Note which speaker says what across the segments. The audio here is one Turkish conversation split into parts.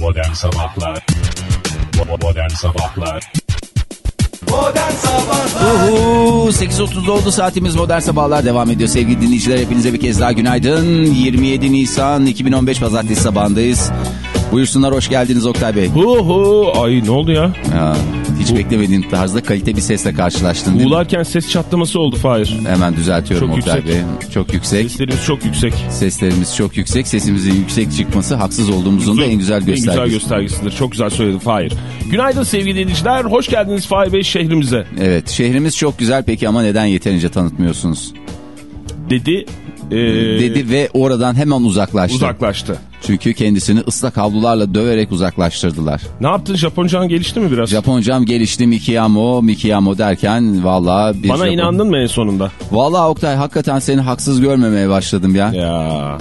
Speaker 1: Modern Sabahlar Modern Sabahlar
Speaker 2: Modern Sabahlar
Speaker 3: Uhu, 8.30 oldu saatimiz Modern Sabahlar devam ediyor. Sevgili dinleyiciler hepinize bir kez daha günaydın. 27 Nisan 2015 Pazartesi sabahındayız. Buyursunlar hoş geldiniz Oktay Bey.
Speaker 4: Hu hu. Ay ne oldu ya?
Speaker 3: Ya, hiç beklemediğin tarzda kalite bir sesle karşılaştın değil mi?
Speaker 4: Uğularken ses çatlaması oldu Fahir.
Speaker 3: Hemen düzeltiyorum
Speaker 4: Çok
Speaker 3: Oktay
Speaker 4: yüksek.
Speaker 3: Bey. Çok yüksek.
Speaker 4: Seslerimiz çok yüksek.
Speaker 3: Seslerimiz çok yüksek. Sesimizin yüksek çıkması haksız olduğumuzun da en güzel
Speaker 4: En güzel
Speaker 3: göstergesi.
Speaker 4: göstergesidir. Çok güzel söyledin Fahir. Günaydın sevgili dinleyiciler. Hoş geldiniz Fahir Bey şehrimize.
Speaker 3: Evet şehrimiz çok güzel peki ama neden yeterince tanıtmıyorsunuz?
Speaker 4: Dedi. Ee,
Speaker 3: Dedi ve oradan hemen uzaklaştı.
Speaker 4: Uzaklaştı.
Speaker 3: Çünkü kendisini ıslak havlularla döverek uzaklaştırdılar.
Speaker 4: Ne yaptın? Japoncan gelişti mi biraz?
Speaker 3: Japoncam gelişti Mikiyamo, Mikiyamo derken valla
Speaker 4: Bana
Speaker 3: Japon-
Speaker 4: inandın mı en sonunda?
Speaker 3: Valla Oktay hakikaten seni haksız görmemeye başladım ya.
Speaker 4: Ya.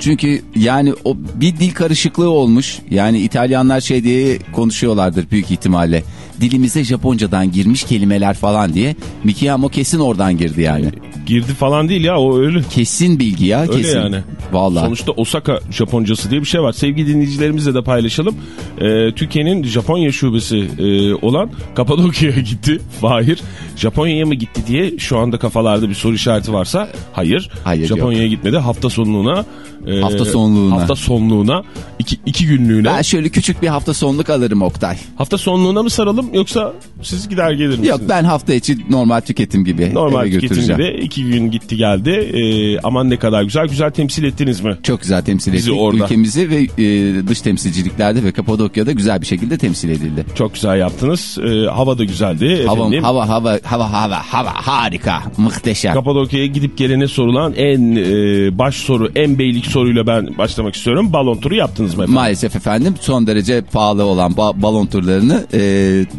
Speaker 3: Çünkü yani o bir dil karışıklığı olmuş. Yani İtalyanlar şey diye konuşuyorlardır büyük ihtimalle. Dilimize Japoncadan girmiş kelimeler falan diye. Mikiyamo kesin oradan girdi yani.
Speaker 4: Girdi falan değil ya o öyle.
Speaker 3: Kesin bilgi ya
Speaker 4: Öyle
Speaker 3: kesin.
Speaker 4: yani.
Speaker 3: Valla.
Speaker 4: Sonuçta Osaka Japoncası diye bir şey var. Sevgili dinleyicilerimizle de paylaşalım. Ee, Türkiye'nin Japonya şubesi e, olan Kapadokya'ya gitti. Fahir. Japonya'ya mı gitti diye şu anda kafalarda bir soru işareti varsa hayır.
Speaker 3: Hayır,
Speaker 4: Japonya'ya gitmedi. Hafta sonluğuna. e,
Speaker 3: Hafta sonluğuna.
Speaker 4: Hafta sonluğuna. iki, iki günlüğüne.
Speaker 3: Ben şöyle küçük bir hafta sonluk alırım Oktay.
Speaker 4: Hafta sonluğuna mı saralım yoksa siz gider gelir misiniz?
Speaker 3: Yok ben hafta içi normal tüketim gibi
Speaker 4: Normal tüketim gibi iki gün gitti geldi. Ee, aman ne kadar güzel. Güzel temsil ettiniz mi?
Speaker 3: Çok güzel temsil
Speaker 4: Bizi
Speaker 3: ettik.
Speaker 4: orada.
Speaker 3: Ülkemizi ve e, dış temsilciliklerde ve Kapadokya'da güzel bir şekilde temsil edildi.
Speaker 4: Çok güzel yaptınız. Ee, hava da güzeldi.
Speaker 3: Hava, hava, hava, hava, hava, hava harika, muhteşem.
Speaker 4: Kapadokya'ya gidip gelene sorulan en e, baş soru, en beylik soruyla ben başlamak istiyorum. Balon turu yaptınız mı efendim?
Speaker 3: Maalesef efendim son derece pahalı olan ba- balon turlarını e,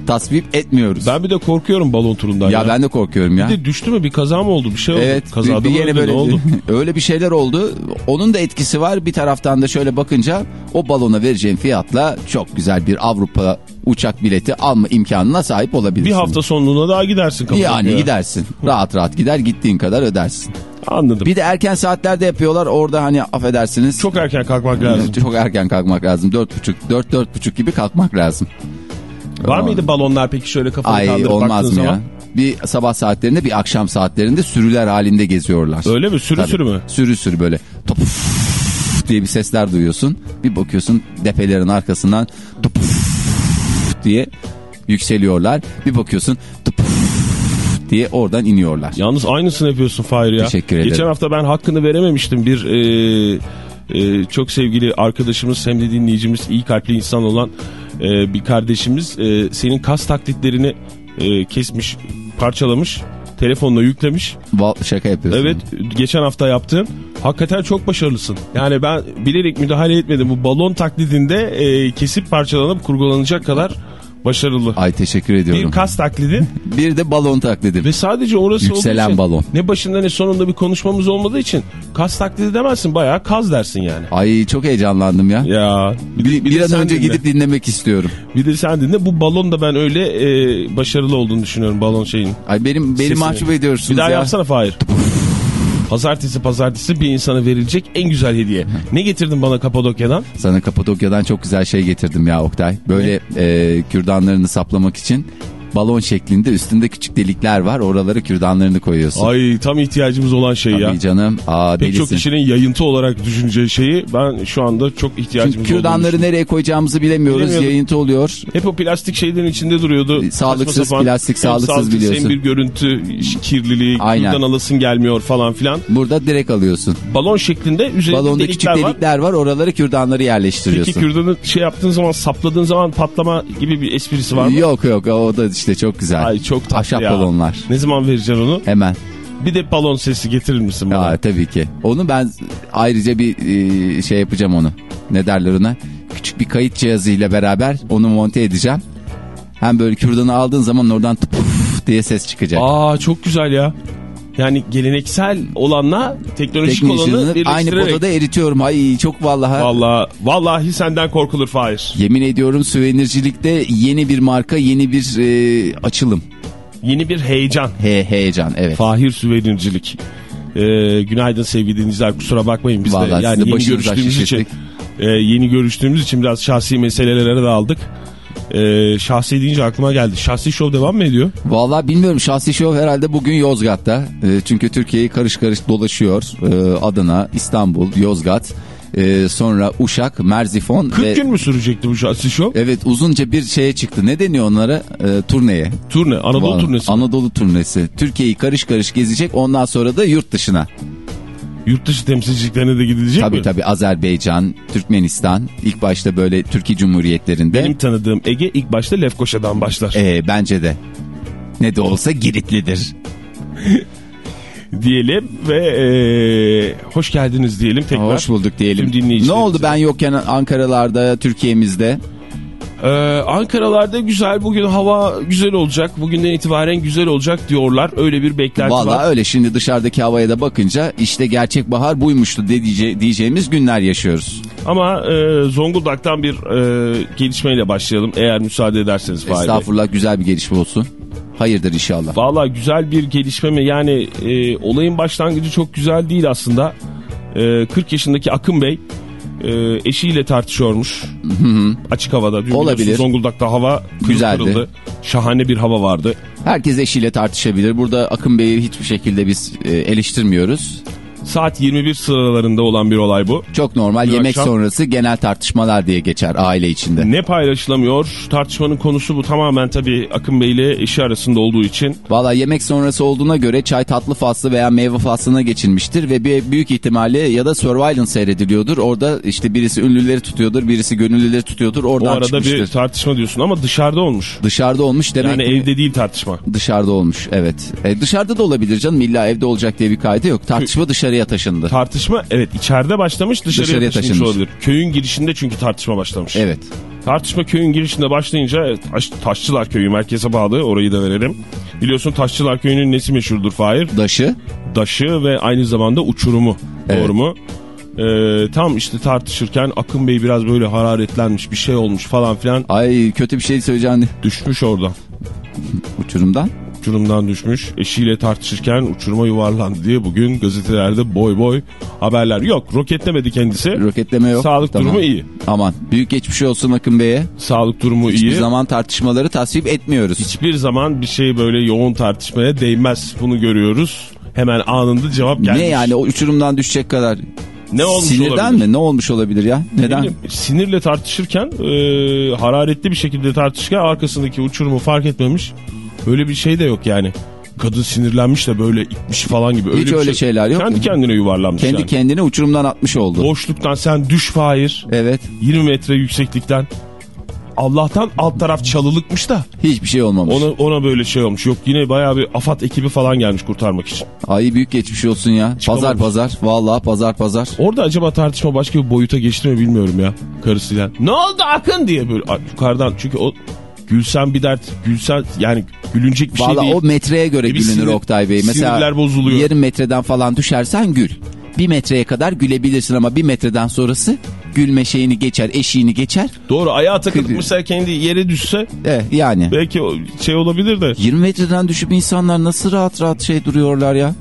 Speaker 3: tasvip etmiyoruz.
Speaker 4: Ben bir de korkuyorum balon turundan.
Speaker 3: ya,
Speaker 4: Ya,
Speaker 3: ben de korkuyorum ya.
Speaker 4: Bir de düştü mü bir kaza mı oldu bir şey oldu.
Speaker 3: Evet
Speaker 4: Kazada
Speaker 3: bir, bir
Speaker 4: öldü,
Speaker 3: böyle
Speaker 4: oldu?
Speaker 3: öyle bir şeyler oldu. Onun da etkisi var. Bir taraftan da şöyle bakınca o balona vereceğin fiyatla çok güzel bir Avrupa uçak bileti alma imkanına sahip olabilirsin.
Speaker 4: Bir hafta sonluğuna daha gidersin.
Speaker 3: Yani gidersin. Rahat rahat gider gittiğin kadar ödersin.
Speaker 4: Anladım.
Speaker 3: Bir de erken saatlerde yapıyorlar. Orada hani affedersiniz.
Speaker 4: Çok erken kalkmak lazım.
Speaker 3: çok erken kalkmak lazım. Dört buçuk, dört dört buçuk gibi kalkmak lazım.
Speaker 4: Var mıydı balonlar peki şöyle kafanı
Speaker 3: Ay
Speaker 4: kaldırıp
Speaker 3: olmaz mı ya?
Speaker 4: zaman?
Speaker 3: Bir sabah saatlerinde bir akşam saatlerinde sürüler halinde geziyorlar.
Speaker 4: Öyle mi? Sürü
Speaker 3: Tabii.
Speaker 4: sürü mü?
Speaker 3: Sürü sürü böyle topuf diye bir sesler duyuyorsun. Bir bakıyorsun depelerin arkasından topuf diye yükseliyorlar. Bir bakıyorsun diye oradan iniyorlar.
Speaker 4: Yalnız aynısını yapıyorsun Fahir ya.
Speaker 3: Teşekkür ederim.
Speaker 4: Geçen hafta ben hakkını verememiştim bir e, e, çok sevgili arkadaşımız hem de dinleyicimiz iyi kalpli insan olan e, bir kardeşimiz e, senin kas taklitlerini e, kesmiş parçalamış telefonla yüklemiş.
Speaker 3: Şaka yapıyorsun.
Speaker 4: Evet geçen hafta yaptın. Hakikaten çok başarılısın. Yani ben bilerek müdahale etmedim. Bu balon taklidinde e, kesip parçalanıp kurgulanacak kadar başarılı.
Speaker 3: Ay teşekkür ediyorum.
Speaker 4: Bir kas taklidi
Speaker 3: Bir de balon taklidim.
Speaker 4: ve sadece orası
Speaker 3: Yükselen
Speaker 4: olduğu için
Speaker 3: balon.
Speaker 4: Ne başında ne sonunda bir konuşmamız olmadığı için kas taklidi demezsin bayağı kaz dersin yani.
Speaker 3: Ay çok heyecanlandım ya.
Speaker 4: Ya bir,
Speaker 3: Bir,
Speaker 4: bir
Speaker 3: bir an önce
Speaker 4: dinle.
Speaker 3: gidip dinlemek istiyorum.
Speaker 4: bir de sen dinle bu balon da ben öyle e, başarılı olduğunu düşünüyorum balon şeyin.
Speaker 3: Ay benim beni mahcup ediyorsunuz
Speaker 4: Bir daha
Speaker 3: ya.
Speaker 4: yapsana Fahir. Pazartesi pazartesi bir insana verilecek en güzel hediye. Ne getirdin bana Kapadokya'dan?
Speaker 3: Sana Kapadokya'dan çok güzel şey getirdim ya Oktay. Böyle e, kürdanlarını saplamak için balon şeklinde üstünde küçük delikler var. Oralara kürdanlarını koyuyorsun.
Speaker 4: Ay tam ihtiyacımız olan şey ya.
Speaker 3: Tabii canım. Aa,
Speaker 4: Pek çok
Speaker 3: delisin.
Speaker 4: kişinin yayıntı olarak düşüneceği şeyi ben şu anda çok ihtiyacımız
Speaker 3: Çünkü kürdanları nereye koyacağımızı bilemiyoruz. Yayıntı oluyor.
Speaker 4: Hep o plastik şeylerin içinde duruyordu.
Speaker 3: E, sağlıksız,
Speaker 4: sapan.
Speaker 3: plastik,
Speaker 4: Hem
Speaker 3: sağlıksız biliyorsun.
Speaker 4: Hem bir görüntü kirliliği,
Speaker 3: Aynen.
Speaker 4: kürdan alasın gelmiyor falan filan.
Speaker 3: Burada direkt alıyorsun.
Speaker 4: Balon şeklinde üzerinde
Speaker 3: Balonda
Speaker 4: delikler
Speaker 3: küçük
Speaker 4: var.
Speaker 3: delikler var. Oralara kürdanları yerleştiriyorsun.
Speaker 4: Peki kürdanı şey yaptığın zaman sapladığın zaman patlama gibi bir esprisi var mı?
Speaker 3: Yok yok o da işte çok güzel.
Speaker 4: Ay çok tatlı
Speaker 3: Ahşap
Speaker 4: ya.
Speaker 3: balonlar.
Speaker 4: Ne zaman vereceksin onu?
Speaker 3: Hemen.
Speaker 4: Bir de balon sesi getirir misin bana?
Speaker 3: Ya, tabii ki. Onu ben ayrıca bir e, şey yapacağım onu. Ne derler ona? Küçük bir kayıt cihazıyla beraber onu monte edeceğim. Hem böyle kürdanı aldığın zaman oradan puf diye ses çıkacak.
Speaker 4: Aa çok güzel ya. Yani geleneksel olanla teknolojik olanı
Speaker 3: aynı potada eritiyorum. Ay çok vallahi.
Speaker 4: Vallahi, vallahi senden korkulur Fahir.
Speaker 3: Yemin ediyorum süvenircilikte yeni bir marka, yeni bir e, açılım.
Speaker 4: Yeni bir heyecan.
Speaker 3: He, heyecan evet.
Speaker 4: Fahir Süverircilik. Ee, günaydın sevgili dinleyiciler kusura bakmayın biz
Speaker 3: Vallahi
Speaker 4: de yani yeni görüştüğümüz için e, yeni görüştüğümüz için biraz şahsi meselelere de aldık. Ee, şahsi deyince aklıma geldi. Şahsi şov devam mı ediyor?
Speaker 3: Vallahi bilmiyorum şahsi şov herhalde bugün Yozgat'ta. E, çünkü Türkiye'yi karış karış dolaşıyor. E, Adana, İstanbul, Yozgat, e, sonra Uşak, Merzifon
Speaker 4: 40
Speaker 3: ve...
Speaker 4: gün mü sürecekti bu şahsi şov?
Speaker 3: Evet uzunca bir şeye çıktı. Ne deniyor onlara? E, turneye.
Speaker 4: Turne, Anadolu
Speaker 3: Vallahi,
Speaker 4: turnesi.
Speaker 3: Anadolu turnesi. Türkiye'yi karış karış gezecek. Ondan sonra da yurt dışına.
Speaker 4: Yurt dışı temsilciliklerine de gidilecek
Speaker 3: Tabii
Speaker 4: mi?
Speaker 3: tabii Azerbaycan, Türkmenistan. ilk başta böyle Türkiye Cumhuriyetlerinde.
Speaker 4: Benim tanıdığım Ege ilk başta Lefkoşa'dan başlar.
Speaker 3: E, bence de. Ne de olsa Giritlidir.
Speaker 4: Diyelim ve e, hoş geldiniz diyelim tekrar.
Speaker 3: Hoş bulduk diyelim. Ne oldu ben yokken Ankara'larda, Türkiye'mizde?
Speaker 4: Ee, Ankara'larda güzel bugün hava güzel olacak. Bugünden itibaren güzel olacak diyorlar. Öyle bir beklenti
Speaker 3: Valla
Speaker 4: var.
Speaker 3: öyle şimdi dışarıdaki havaya da bakınca işte gerçek bahar buymuştu dedice, diyeceğimiz günler yaşıyoruz.
Speaker 4: Ama e, Zonguldak'tan bir e, gelişmeyle başlayalım eğer müsaade ederseniz. Fahir Bey.
Speaker 3: Estağfurullah güzel bir gelişme olsun. Hayırdır inşallah.
Speaker 4: Valla güzel bir gelişme mi? Yani e, olayın başlangıcı çok güzel değil aslında. E, 40 yaşındaki Akın Bey e, eşiyle tartışıyormuş. Açık havada. Dün
Speaker 3: Olabilir.
Speaker 4: Zonguldak'ta hava
Speaker 3: Güzeldi.
Speaker 4: kırıldı. Şahane bir hava vardı.
Speaker 3: Herkes eşiyle tartışabilir. Burada Akın Bey'i hiçbir şekilde biz e, eleştirmiyoruz.
Speaker 4: Saat 21 sıralarında olan bir olay bu.
Speaker 3: Çok normal
Speaker 4: Dün
Speaker 3: yemek
Speaker 4: akşam-
Speaker 3: sonrası genel tartışmalar diye geçer aile içinde.
Speaker 4: Ne paylaşılamıyor? Tartışmanın konusu bu. Tamamen tabii Akın Bey ile eşi arasında olduğu için.
Speaker 3: Valla yemek sonrası olduğuna göre çay tatlı faslı veya meyve faslına geçilmiştir ve bir büyük ihtimalle ya da Survivor seyrediliyordur. Orada işte birisi ünlüleri tutuyordur, birisi gönüllüleri tutuyordur.
Speaker 4: O
Speaker 3: Oradan
Speaker 4: arada
Speaker 3: çıkmıştır.
Speaker 4: bir tartışma diyorsun ama dışarıda olmuş.
Speaker 3: Dışarıda olmuş demek
Speaker 4: Yani evde değil tartışma.
Speaker 3: dışarıda olmuş evet. E, dışarıda da olabilir canım illa evde olacak diye bir kaydı yok. Tartışma dışarıya taşındı.
Speaker 4: Tartışma evet içeride başlamış dışarıya,
Speaker 3: Dışarıya
Speaker 4: taşınmış,
Speaker 3: taşınmış.
Speaker 4: olabilir. Köyün girişinde çünkü tartışma başlamış.
Speaker 3: Evet.
Speaker 4: Tartışma köyün girişinde başlayınca Taş- Taşçılar Köyü merkeze bağlı orayı da verelim. Biliyorsun Taşçılar Köyü'nün nesi meşhurdur Fahir?
Speaker 3: Daşı
Speaker 4: Daşı ve aynı zamanda uçurumu.
Speaker 3: Evet.
Speaker 4: Doğru mu? Ee, tam işte tartışırken Akın Bey biraz böyle hararetlenmiş bir şey olmuş falan filan
Speaker 3: ay kötü bir şey söyleyeceğim
Speaker 4: düşmüş oradan.
Speaker 3: uçurumdan.
Speaker 4: Uçurumdan düşmüş. Eşiyle tartışırken uçuruma yuvarlandı diye bugün gazetelerde boy boy haberler. Yok roketlemedi kendisi.
Speaker 3: Roketleme yok.
Speaker 4: Sağlık
Speaker 3: Tamam.
Speaker 4: durumu iyi.
Speaker 3: Aman büyük geçmiş olsun Akın Bey'e.
Speaker 4: Sağlık durumu
Speaker 3: Hiçbir
Speaker 4: iyi.
Speaker 3: zaman tartışmaları tasvip etmiyoruz.
Speaker 4: Hiçbir zaman bir şey böyle yoğun tartışmaya değmez. Bunu görüyoruz. Hemen anında cevap gelmiş.
Speaker 3: Ne yani o uçurumdan düşecek kadar
Speaker 4: Ne olmuş
Speaker 3: sinirden
Speaker 4: olabilir?
Speaker 3: mi? Ne olmuş olabilir ya?
Speaker 4: Ne
Speaker 3: Neden?
Speaker 4: Sinirle tartışırken e, hararetli bir şekilde tartışırken arkasındaki uçurumu fark etmemiş. Öyle bir şey de yok yani. Kadın sinirlenmiş de böyle itmiş falan gibi.
Speaker 3: Hiç
Speaker 4: bir
Speaker 3: öyle şeyler yok.
Speaker 4: Kendi kendine yuvarlanmış
Speaker 3: Kendi
Speaker 4: yani.
Speaker 3: kendine uçurumdan atmış oldu.
Speaker 4: Boşluktan sen düş Fahir.
Speaker 3: Evet.
Speaker 4: 20 metre yükseklikten. Allah'tan alt taraf çalılıkmış da
Speaker 3: Hiçbir şey olmamış.
Speaker 4: ona, ona böyle şey olmuş. Yok yine bayağı bir AFAD ekibi falan gelmiş kurtarmak için.
Speaker 3: Ay büyük geçmiş olsun ya.
Speaker 4: Çıkamamış.
Speaker 3: Pazar pazar. Vallahi pazar pazar.
Speaker 4: Orada acaba tartışma başka bir boyuta geçti mi bilmiyorum ya karısıyla. Ne oldu Akın diye böyle yukarıdan çünkü o Gülsen bir dert Gülsen yani gülünecek bir şey
Speaker 3: Vallahi
Speaker 4: değil.
Speaker 3: o metreye göre
Speaker 4: Bir
Speaker 3: gülünür
Speaker 4: sinir-
Speaker 3: Oktay Bey. Mesela
Speaker 4: bozuluyor.
Speaker 3: yarım metreden falan düşersen gül. Bir metreye kadar gülebilirsin ama bir metreden sonrası gülme şeyini geçer, eşiğini geçer.
Speaker 4: Doğru ayağa takılıp mesela kendi yere düşse
Speaker 3: Eh, yani.
Speaker 4: belki şey olabilir de.
Speaker 3: 20 metreden düşüp insanlar nasıl rahat rahat şey duruyorlar ya?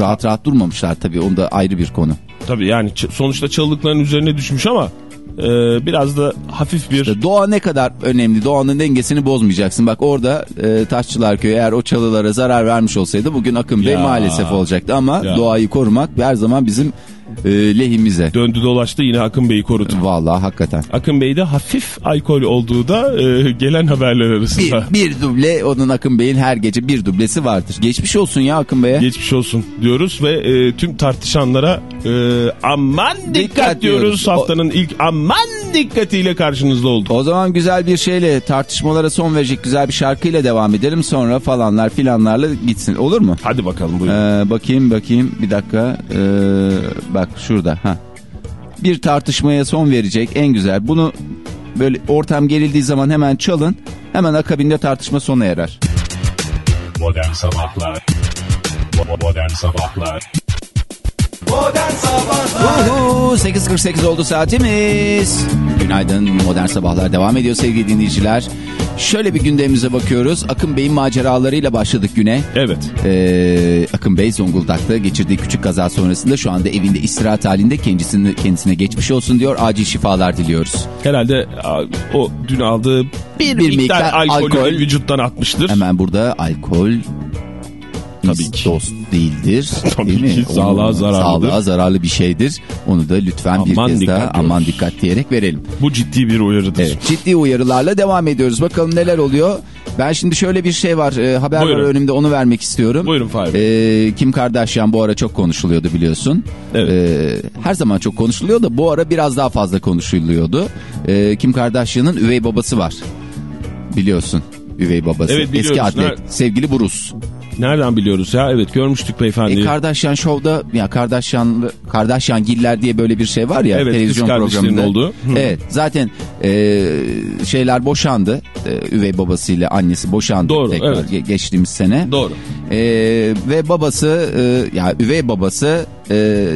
Speaker 3: Rahat rahat durmamışlar tabii. O da ayrı bir konu.
Speaker 4: Tabii yani sonuçta çalılıkların üzerine düşmüş ama e, biraz da hafif bir
Speaker 3: İşte doğa ne kadar önemli. Doğanın dengesini bozmayacaksın. Bak orada e, Taşçılar Köyü eğer o çalılara zarar vermiş olsaydı bugün Akın Bey
Speaker 4: Ya.
Speaker 3: maalesef olacaktı. Ama
Speaker 4: Ya.
Speaker 3: doğayı korumak her zaman bizim e, lehimize.
Speaker 4: döndü dolaştı yine Akın Bey'i korudu.
Speaker 3: Vallahi hakikaten.
Speaker 4: Akın Bey'de hafif alkol olduğu da e, gelen haberler
Speaker 3: Bir,
Speaker 4: arasında.
Speaker 3: bir duble onun Akın Bey'in her gece bir dublesi vardır. Geçmiş olsun ya Akın Bey'e.
Speaker 4: Geçmiş olsun diyoruz ve e, tüm tartışanlara e, aman dikkat,
Speaker 3: Dikkat
Speaker 4: diyoruz.
Speaker 3: diyoruz.
Speaker 4: Haftanın ilk aman dikkatiyle karşınızda olduk.
Speaker 3: O zaman güzel bir şeyle tartışmalara son verecek güzel bir şarkıyla devam edelim. Sonra falanlar filanlarla gitsin. Olur mu?
Speaker 4: Hadi bakalım buyurun.
Speaker 3: Ee, bakayım bakayım bir dakika. Ee, bak şurada. Ha. Bir tartışmaya son verecek en güzel. Bunu böyle ortam gerildiği zaman hemen çalın. Hemen akabinde tartışma sona erer.
Speaker 1: Modern Sabahlar Modern Sabahlar
Speaker 2: Modern Sabahlar
Speaker 3: Uhu, 8.48 oldu saatimiz. Günaydın. Modern Sabahlar devam ediyor sevgili dinleyiciler. Şöyle bir gündemimize bakıyoruz. Akın Bey'in maceralarıyla başladık güne.
Speaker 4: Evet.
Speaker 3: Ee, Akın Bey Zonguldak'ta geçirdiği küçük kaza sonrasında şu anda evinde istirahat halinde kendisine, kendisine geçmiş olsun diyor. Acil şifalar diliyoruz.
Speaker 4: Herhalde o dün aldığı bir,
Speaker 3: Bir
Speaker 4: miktar,
Speaker 3: miktar
Speaker 4: alkolü
Speaker 3: alkol.
Speaker 4: vücuttan atmıştır.
Speaker 3: Hemen burada alkol
Speaker 4: Tabii ki.
Speaker 3: dost değildir.
Speaker 4: Tabii
Speaker 3: değil mi?
Speaker 4: ki, sağlığa
Speaker 3: Onu-
Speaker 4: zararlıdır.
Speaker 3: Sağlığa zararlı bir şeydir. Onu da lütfen bir
Speaker 4: Aman
Speaker 3: kez
Speaker 4: dikkat
Speaker 3: daha
Speaker 4: diyoruz.
Speaker 3: aman dikkat diyerek verelim.
Speaker 4: Bu ciddi bir uyarıdır.
Speaker 3: Evet, ciddi uyarılarla devam ediyoruz. Bakalım neler oluyor. Ben şimdi şöyle bir şey var. e, haber
Speaker 4: Buyurun.
Speaker 3: var önümde onu vermek istiyorum.
Speaker 4: Buyurun Fahri
Speaker 3: E, Kim Kardashian bu ara çok konuşuluyordu biliyorsun.
Speaker 4: Evet.
Speaker 3: E, her zaman çok konuşuluyor da bu ara biraz daha fazla konuşuluyordu. E, Kim Kardashian'ın üvey babası var. Biliyorsun. Üvey babası.
Speaker 4: Evet.
Speaker 3: Eski atlet.
Speaker 4: Nerede?
Speaker 3: Sevgili Bruce.
Speaker 4: Nereden biliyoruz ya? Evet görmüştük beyefendiyi.
Speaker 3: E, Kardashian Show'da ya Kardashian Kardashian Giller diye böyle bir şey var ya
Speaker 4: Evet,
Speaker 3: televizyon programında.
Speaker 4: olduğu. Hı.
Speaker 3: Evet zaten e, şeyler boşandı. E, üvey babasıyla annesi boşandı
Speaker 4: Doğru,
Speaker 3: tekrar
Speaker 4: evet.
Speaker 3: ge- geçtiğimiz sene.
Speaker 4: Doğru.
Speaker 3: E, ve babası e, ya üvey babası e,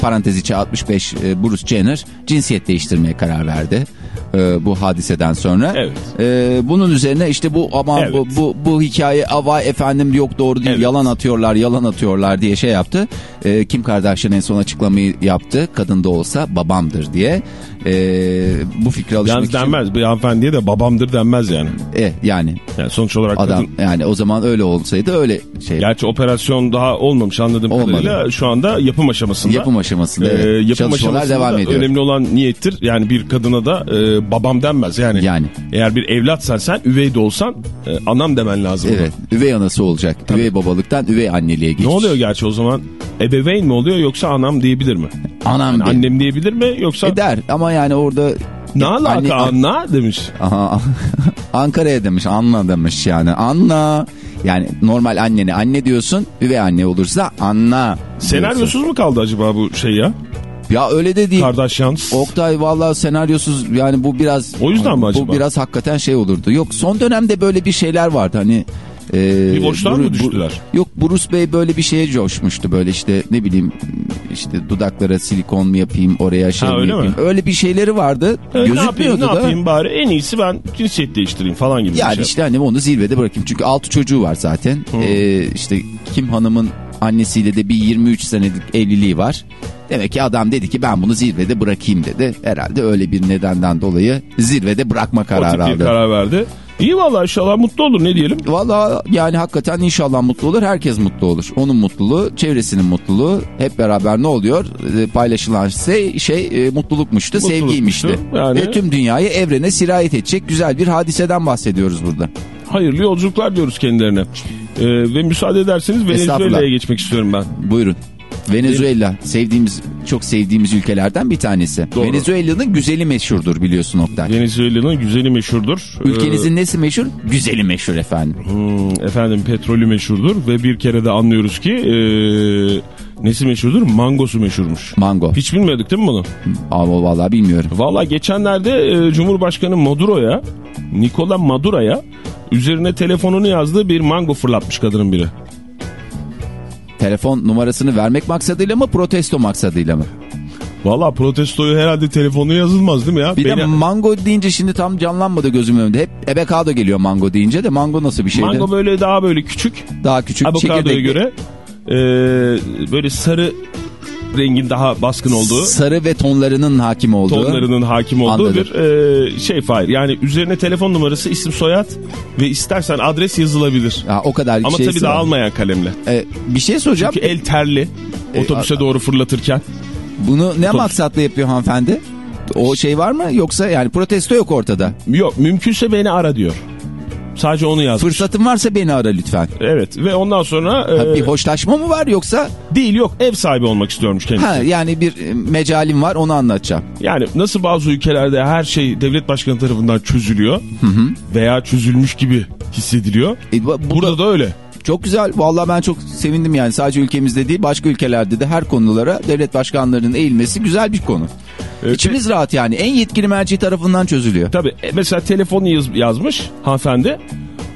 Speaker 3: parantez içi 65 e, Bruce Jenner cinsiyet değiştirmeye karar verdi. E, bu hadiseden sonra.
Speaker 4: Evet.
Speaker 3: E, bunun üzerine işte bu ama
Speaker 4: Evet.
Speaker 3: bu, bu, bu hikaye ava efendim yok doğru değil
Speaker 4: Evet.
Speaker 3: yalan atıyorlar yalan atıyorlar diye şey yaptı. E, Kim Kardashian en son açıklamayı yaptı. Kadın da olsa babamdır diye. E, bu fikre alışmak
Speaker 4: Yalnız
Speaker 3: için.
Speaker 4: denmez. Bir hanımefendiye de babamdır denmez yani.
Speaker 3: E, yani
Speaker 4: Yani sonuç olarak
Speaker 3: adam
Speaker 4: kadın...
Speaker 3: yani o zaman öyle olsaydı öyle şey
Speaker 4: Gerçi operasyon daha olmamış anladığım
Speaker 3: Olmadı.
Speaker 4: kadarıyla. Şu anda yapım aşamasında.
Speaker 3: yapım aşamasında
Speaker 4: Ee,
Speaker 3: evet,
Speaker 4: yapım
Speaker 3: çalışmalar
Speaker 4: aşamasında
Speaker 3: devam ediyor.
Speaker 4: önemli olan niyettir. Yani bir kadına da e, babam denmez. Yani,
Speaker 3: Yani.
Speaker 4: eğer bir evlatsan sen üvey de olsan e, anam demen lazım.
Speaker 3: Evet, üvey anası olacak. Üvey babalıktan üvey anneliğe geçiş.
Speaker 4: Ne oluyor gerçi o zaman? Ebeveyn mi oluyor yoksa anam diyebilir mi?
Speaker 3: Anam
Speaker 4: Yani
Speaker 3: de.
Speaker 4: annem diyebilir mi yoksa
Speaker 3: E der ama yani orada
Speaker 4: ne alaka
Speaker 3: Anne-
Speaker 4: anna demiş.
Speaker 3: Aha, Ankara'ya demiş Anna demiş yani Anna yani normal annene anne diyorsun üvey anne olursa Anna.
Speaker 4: Senaryosuz mu kaldı acaba bu şey ya?
Speaker 3: ya öyle de değil
Speaker 4: Kardashians.
Speaker 3: Oktay vallahi senaryosuz yani bu biraz
Speaker 4: O yüzden mi acaba?
Speaker 3: bu biraz hakikaten şey olurdu yok son dönemde böyle bir şeyler vardı hani e,
Speaker 4: Bir boşluğa mı
Speaker 3: Bu-
Speaker 4: düştüler?
Speaker 3: yok Bruce Bey böyle bir şeye coşmuştu böyle işte ne bileyim işte dudaklara silikon mu yapayım oraya şey
Speaker 4: Ha,
Speaker 3: mi
Speaker 4: öyle mi?
Speaker 3: yapayım öyle bir şeyleri vardı
Speaker 4: E, ne yapayım
Speaker 3: gözükmüyordu
Speaker 4: ne
Speaker 3: da.
Speaker 4: yapayım bari en iyisi ben cinsiyet değiştireyim falan gibi
Speaker 3: Yani
Speaker 4: bir şey.
Speaker 3: işte hani onu zirvede bırakayım. Çünkü altı çocuğu var zaten. Ee, işte Kim Hanım'ın annesiyle de bir 23 senelik evliliği var. Demek ki adam dedi ki ben bunu zirvede bırakayım dedi. Herhalde öyle bir nedenden dolayı zirvede bırakma
Speaker 4: o tip
Speaker 3: kararı
Speaker 4: bir
Speaker 3: aldı.
Speaker 4: karar verdi. İyi vallahi inşallah mutlu olur ne diyelim.
Speaker 3: Valla yani hakikaten inşallah mutlu olur. Herkes mutlu olur. Onun mutluluğu, çevresinin mutluluğu. Hep beraber ne oluyor? Ee, paylaşılan şey, şey e, mutlulukmuştu,
Speaker 4: Mutlulukmuştu.
Speaker 3: sevgiymişti.
Speaker 4: Yani-
Speaker 3: Ve tüm dünyayı evrene sirayet edecek güzel bir hadiseden bahsediyoruz burada.
Speaker 4: Hayırlı yolculuklar diyoruz kendilerine. Ee, ve müsaade ederseniz. Venezuela'ya geçmek istiyorum ben.
Speaker 3: Buyurun. Venezuela sevdiğimiz çok sevdiğimiz ülkelerden bir tanesi. Venezuela'nın güzeli meşhurdur biliyorsun Oktay.
Speaker 4: Venezuela'nın güzeli meşhurdur.
Speaker 3: Ülkenizin nesi meşhur? Güzeli meşhur efendim.
Speaker 4: Ee, hmm, efendim petrolü meşhurdur ve bir kere de anlıyoruz ki ee, nesi meşhurdur? Mangosu meşhurmuş.
Speaker 3: Mango.
Speaker 4: Hiç bilmiyorduk değil mi bunu?
Speaker 3: Ama vallahi bilmiyorum.
Speaker 4: Valla geçenlerde e, Cumhurbaşkanı Maduro'ya, Nikola Maduro'ya üzerine telefonunu yazdığı bir mango fırlatmış kadının biri.
Speaker 3: Telefon numarasını vermek maksadıyla mı protesto maksadıyla mı?
Speaker 4: Valla protestoyu herhalde telefonu yazılmaz değil mi ya?
Speaker 3: Bir
Speaker 4: Beni-
Speaker 3: de mango deyince şimdi tam canlanmadı gözümün önünde. Hep ebekado geliyor mango deyince de mango nasıl bir şeydi?
Speaker 4: mango böyle daha böyle küçük.
Speaker 3: Daha küçük
Speaker 4: Avokadoya göre e, böyle sarı rengin daha baskın olduğu.
Speaker 3: Sarı ve tonlarının hakim olduğu.
Speaker 4: tonlarının hakim olduğu
Speaker 3: Anladım.
Speaker 4: bir e, şey file. Yani üzerine telefon numarası, isim soyad ve istersen adres yazılabilir.
Speaker 3: Ha, o kadar
Speaker 4: Ama tabii
Speaker 3: var.
Speaker 4: dağılmayan kalemle.
Speaker 3: Ee, bir şey soracağım.
Speaker 4: Çünkü el terli
Speaker 3: E,
Speaker 4: otobüse doğru fırlatırken.
Speaker 3: Bunu ne
Speaker 4: Otobüs.
Speaker 3: maksatla yapıyor hanımefendi? O şey var mı yoksa yani protesto yok ortada.
Speaker 4: Yok mümkünse beni ara diyor. Sadece onu yazmış.
Speaker 3: Fırsatın varsa beni ara lütfen.
Speaker 4: Evet ve ondan sonra e,
Speaker 3: bir hoşlaşma mı var yoksa
Speaker 4: değil yok ev sahibi olmak istiyormuş kendisi.
Speaker 3: ha yani bir e, mecalim var onu anlatacağım.
Speaker 4: Yani nasıl bazı ülkelerde her şey devlet başkanı tarafından çözülüyor veya çözülmüş gibi hissediliyor.
Speaker 3: E, bu, bu
Speaker 4: Burada
Speaker 3: da
Speaker 4: da öyle.
Speaker 3: Çok güzel. Vallahi ben çok sevindim yani. Sadece ülkemizde değil başka ülkelerde de her konulara devlet başkanlarının eğilmesi güzel bir konu.
Speaker 4: Evet.
Speaker 3: İçimiz rahat yani. En yetkili merci tarafından çözülüyor.
Speaker 4: Tabii e, mesela telefonu yaz- yazmış hanımefendi.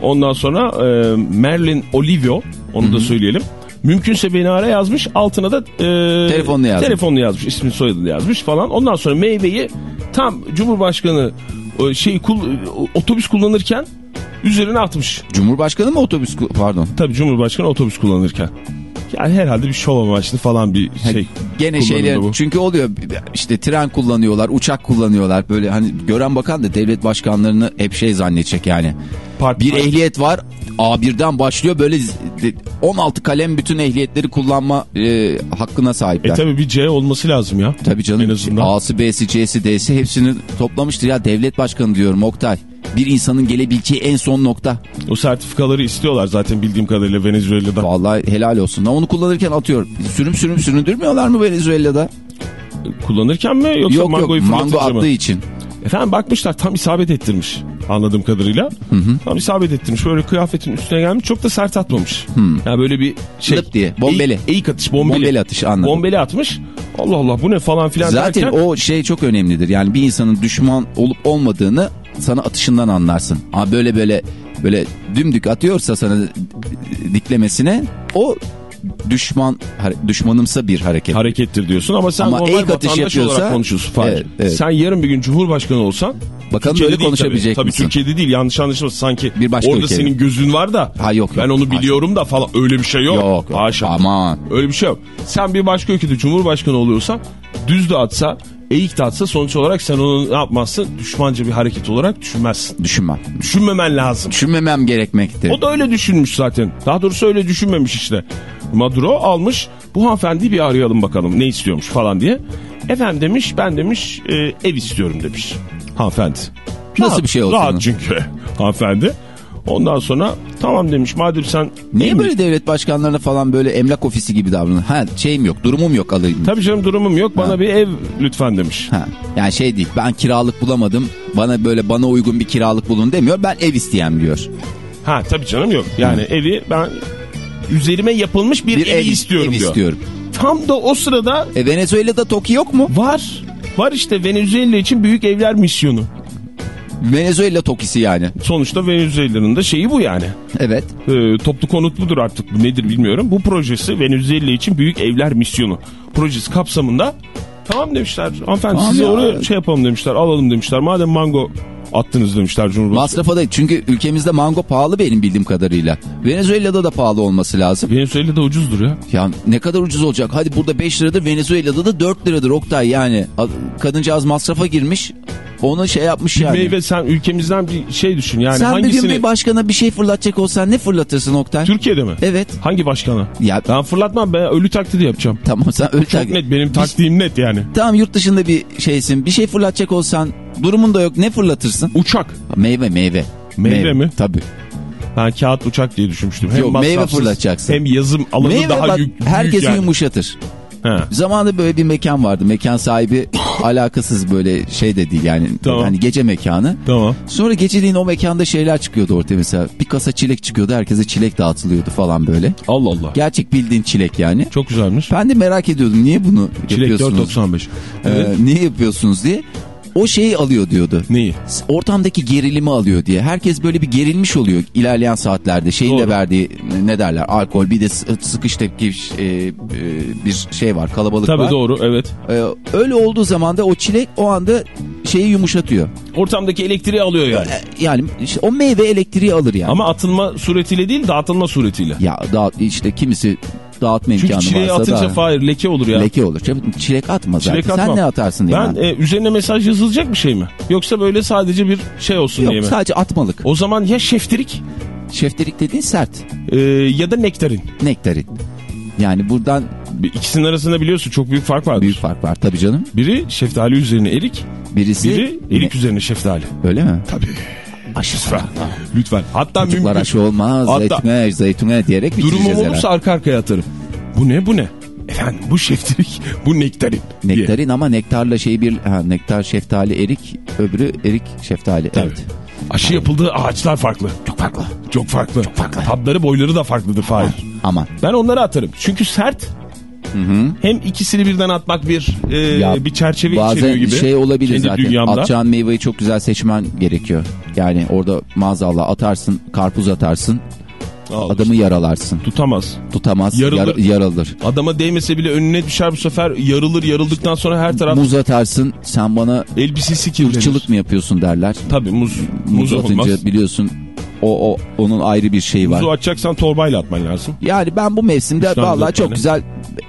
Speaker 4: Ondan sonra e, Merlin Olivio onu da söyleyelim. Mümkünse beni ara yazmış. Altına da e,
Speaker 3: Telefonunu yazmış.
Speaker 4: telefonunu yazmış. ismini soyadını yazmış falan. Ondan sonra meyveyi tam Cumhurbaşkanı o şey kul, otobüs kullanırken üzerine atmış.
Speaker 3: Cumhurbaşkanı mı otobüs pardon.
Speaker 4: Tabii Cumhurbaşkanı otobüs kullanırken. Yani herhalde bir şov amaçlı falan bir şey.
Speaker 3: Gene
Speaker 4: kullanımda
Speaker 3: şeyler
Speaker 4: bu.
Speaker 3: çünkü oluyor işte tren kullanıyorlar, uçak kullanıyorlar. Böyle hani gören bakan da devlet başkanlarını hep şey zannedecek yani.
Speaker 4: Parti-
Speaker 3: Bir ehliyet var. A1'den başlıyor böyle z- 16 kalem bütün ehliyetleri kullanma e, hakkına
Speaker 4: E
Speaker 3: sahipler.
Speaker 4: tabii bir C olması lazım ya.
Speaker 3: Tabii canım.
Speaker 4: En azından.
Speaker 3: A'sı, B'si, C'si, D'si hepsini toplamıştır ya devlet başkanı diyorum Oktay. Bir insanın gelebileceği en son nokta.
Speaker 4: O sertifikaları istiyorlar zaten bildiğim kadarıyla Venezuela'da.
Speaker 3: Vallahi helal olsun. Onu kullanırken atıyor. Sürüm sürüm süründürmüyorlar mı Venezuela'da?
Speaker 4: Kullanırken mi yoksa
Speaker 3: Yok yok
Speaker 4: mangoyu
Speaker 3: mango
Speaker 4: fırlatınca mı?
Speaker 3: attığı için.
Speaker 4: Efendim bakmışlar tam isabet ettirmiş anladığım kadarıyla. Tam isabet ettirmiş. Böyle kıyafetin üstüne gelmiş çok da sert atmamış. Yani böyle bir şey.
Speaker 3: Lıp diye, bombeli.
Speaker 4: Eğik, eğik atış bombeli.
Speaker 3: Bombeli atış, anladım.
Speaker 4: Bombeli atmış. Allah Allah bu ne falan filan
Speaker 3: Zaten
Speaker 4: derken.
Speaker 3: o şey çok önemlidir. Yani bir insanın düşman olup olmadığını sana atışından anlarsın. Ama böyle böyle böyle dümdük atıyorsa sana diklemesine o düşman düşmanımsa bir hareket.
Speaker 4: harekettir diyorsun ama sen
Speaker 3: Ama
Speaker 4: normal
Speaker 3: atış
Speaker 4: vatandaş
Speaker 3: yapıyorsa-
Speaker 4: olarak konuşuyorsun.
Speaker 3: Evet, evet.
Speaker 4: Sen yarın bir gün Cumhurbaşkanı olsan
Speaker 3: Bakalım
Speaker 4: Türkiye'de
Speaker 3: böyle konuşabilecek
Speaker 4: tabii.
Speaker 3: misin?
Speaker 4: Tabii Türkiye'de değil yanlış anlaşılmasın sanki
Speaker 3: Bir başka
Speaker 4: orada
Speaker 3: ülkede.
Speaker 4: senin gözün var da
Speaker 3: Ha, yok,
Speaker 4: ben
Speaker 3: yok.
Speaker 4: onu
Speaker 3: Haşa.
Speaker 4: biliyorum da falan öyle bir şey yok.
Speaker 3: Yok, yok.
Speaker 4: Haşa.
Speaker 3: Aman.
Speaker 4: Öyle bir şey yok. Sen bir başka ülkede Cumhurbaşkanı oluyorsan düz de atsa eğik de atsa sonuç olarak sen onu ne yapmazsın? Düşmanca bir hareket olarak düşünmezsin.
Speaker 3: Düşünmem.
Speaker 4: Düşünmemen lazım.
Speaker 3: Düşünmemem gerekmekte.
Speaker 4: O da öyle düşünmüş zaten. Daha doğrusu öyle düşünmemiş işte. Maduro almış bu hanımefendiyi bir arayalım bakalım ne istiyormuş falan diye. Efendim demiş ben demiş e, ev istiyorum demiş hanımefendi.
Speaker 3: Nasıl bir şey olsun?
Speaker 4: Rahat çünkü hanımefendi. Ondan sonra tamam demiş madem sen...
Speaker 3: Niye böyle devlet başkanlarına falan böyle emlak ofisi gibi davranıyor? Ha şeyim yok, durumum yok alayım.
Speaker 4: Tabii canım durumum yok bana bir ev lütfen demiş.
Speaker 3: Ha, yani şey değil ben kiralık bulamadım bana böyle bana uygun bir kiralık bulun demiyor ben ev isteyen diyor.
Speaker 4: Ha tabii canım yok. Yani evi ben üzerime yapılmış bir,
Speaker 3: Bir
Speaker 4: evi
Speaker 3: ev
Speaker 4: istiyorum
Speaker 3: ev
Speaker 4: diyor.
Speaker 3: istiyorum.
Speaker 4: Tam da o sırada
Speaker 3: E Venezuela'da TOKİ yok mu?
Speaker 4: var. Var işte Venezuela için büyük evler misyonu.
Speaker 3: Venezuela TOKİ'si yani.
Speaker 4: Sonuçta Venezuela'nın da şeyi bu yani.
Speaker 3: Evet.
Speaker 4: Ee, toplu konut mudur artık bu nedir bilmiyorum. Bu projesi Venezuela için büyük evler misyonu. Projesi kapsamında tamam demişler. Hanımefendi
Speaker 3: Tamam
Speaker 4: size
Speaker 3: ya.
Speaker 4: oraya şey yapalım demişler alalım demişler. Madem mango attınız demişler Cumhurbaşkanı.
Speaker 3: Masrafa da çünkü ülkemizde mango pahalı benim bildiğim kadarıyla. Venezuela'da da pahalı olması lazım.
Speaker 4: Venezuela'da ucuzdur ya.
Speaker 3: Ya ne kadar ucuz olacak? Hadi burada 5 liradır Venezuela'da da 4 liradır Oktay yani. Kadıncağız masrafa girmiş. Onu şey yapmış yani.
Speaker 4: Meyve sen ülkemizden bir şey düşün yani
Speaker 3: Sen bir
Speaker 4: hangisini...
Speaker 3: gün bir başkana bir şey fırlatacak olsan ne fırlatırsın Oktay?
Speaker 4: Türkiye'de mi?
Speaker 3: Evet.
Speaker 4: Hangi başkana?
Speaker 3: Ya
Speaker 4: Ben fırlatmam ben ölü taklidi yapacağım.
Speaker 3: tamam sen öyle
Speaker 4: Çok net benim taktiğim net yani.
Speaker 3: Tamam yurt dışında bir şeysin. Bir şey fırlatacak olsan durumun da yok. Ne fırlatırsın?
Speaker 4: Uçak.
Speaker 3: Meyve meyve.
Speaker 4: Meyve mi?
Speaker 3: Tabii.
Speaker 4: Ben kağıt uçak diye düşünmüştüm. Hem
Speaker 3: Yok, meyve fırlatacaksın.
Speaker 4: Hem yazım alanı
Speaker 3: Meyve
Speaker 4: daha
Speaker 3: bak
Speaker 4: yük,
Speaker 3: herkesi
Speaker 4: büyük yani.
Speaker 3: yumuşatır.
Speaker 4: He.
Speaker 3: Zamanında böyle bir mekan vardı. Mekan sahibi alakasız böyle şey de değil yani.
Speaker 4: Tamam.
Speaker 3: Hani gece mekanı.
Speaker 4: Tamam.
Speaker 3: Sonra geceliğin o mekanda şeyler çıkıyordu ortaya mesela. Bir kasa çilek çıkıyordu. Herkese çilek dağıtılıyordu falan böyle.
Speaker 4: Allah Allah.
Speaker 3: Gerçek bildiğin çilek yani.
Speaker 4: Çok güzelmiş.
Speaker 3: Ben de merak ediyordum niye bunu
Speaker 4: Çilek
Speaker 3: yapıyorsunuz?
Speaker 4: 4.95. Evet.
Speaker 3: Ee, niye yapıyorsunuz diye. O şeyi alıyor diyordu.
Speaker 4: Neyi?
Speaker 3: ortamdaki gerilimi alıyor diye. Herkes böyle bir gerilmiş oluyor ilerleyen saatlerde. Şeyin de
Speaker 4: Doğru.
Speaker 3: verdiği ne derler alkol bir de sı- sıkış tepki e, e, bir şey var kalabalık
Speaker 4: Tabii
Speaker 3: var.
Speaker 4: doğru evet.
Speaker 3: Ee, öyle olduğu zaman da o çilek o anda şeyi yumuşatıyor.
Speaker 4: Ortamdaki elektriği alıyor yani.
Speaker 3: Ee, Yani işte o meyve elektriği alır yani.
Speaker 4: Ama atılma suretiyle değil dağıtılma suretiyle.
Speaker 3: Ya da işte kimisi dağıtma
Speaker 4: Çünkü
Speaker 3: imkanı
Speaker 4: çileği
Speaker 3: varsa
Speaker 4: atınca
Speaker 3: da
Speaker 4: Fahir leke olur ya.
Speaker 3: leke olur. Çilek atma zaten.
Speaker 4: Çilek
Speaker 3: Sen ne atarsın diye.
Speaker 4: Ben e, üzerine mesaj yazılacak bir şey mi? Yoksa böyle sadece bir şey olsun
Speaker 3: Yok
Speaker 4: diye mi?
Speaker 3: sadece atmalık.
Speaker 4: O zaman ya şeftirik
Speaker 3: Şeftelik dediğin sert.
Speaker 4: e, ya da nektarin.
Speaker 3: Nektarin. Yani buradan
Speaker 4: İkisinin arasında biliyorsun çok büyük fark vardır.
Speaker 3: büyük fark var tabii canım.
Speaker 4: Biri şeftali üzerine erik,
Speaker 3: Birisi
Speaker 4: biri erik üzerine şeftali.
Speaker 3: öyle mi?
Speaker 4: Tabii.
Speaker 3: Aşı
Speaker 4: Lütfen. Lütfen. Hatta
Speaker 3: Çocuklar
Speaker 4: mümkün.
Speaker 3: aşı olmaz.
Speaker 4: Hatta-
Speaker 3: Zeytune, zeytune diyerek bitireceğiz
Speaker 4: Durumum olursa
Speaker 3: herhalde.
Speaker 4: arka arkaya atarım. Bu ne bu ne? Efendim bu şeftirik, bu nektarin. diye.
Speaker 3: Nektarin ama nektarla şey bir ha, nektar şeftali erik öbürü erik şeftali. Evet.
Speaker 4: Aşı yapıldığı ağaçlar farklı.
Speaker 3: Çok farklı.
Speaker 4: Çok farklı. Çok farklı. Tatları boyları da farklıdır Fahir.
Speaker 3: Aman.
Speaker 4: Ben onları atarım. Çünkü sert. Hem ikisini birden atmak bir e,
Speaker 3: Ya,
Speaker 4: bir çerçeve içeriyor
Speaker 3: Bazen
Speaker 4: gibi.
Speaker 3: şey olabilir
Speaker 4: Kendi
Speaker 3: zaten.
Speaker 4: dünyamda.
Speaker 3: Atacağın meyveyi çok güzel seçmen gerekiyor. Yani orada maazallah atarsın, karpuz atarsın.
Speaker 4: Al
Speaker 3: Adamı yaralarsın.
Speaker 4: Tutamaz.
Speaker 3: Tutamaz.
Speaker 4: Yarılır.
Speaker 3: yar- yaralır.
Speaker 4: Adama değmese bile önüne düşer bu sefer yarılır yarıldıktan sonra her taraf
Speaker 3: Muz atarsın sen bana
Speaker 4: elbisesi kirlenir.
Speaker 3: ırkçılık mı yapıyorsun derler.
Speaker 4: Tabii muz,
Speaker 3: Muz
Speaker 4: muz
Speaker 3: atınca
Speaker 4: olmaz.
Speaker 3: biliyorsun o, o onun ayrı bir şeyi var.
Speaker 4: Muzu atacaksan torbayla atman lazım.
Speaker 3: Yani ben bu mevsimde vallahi çok güzel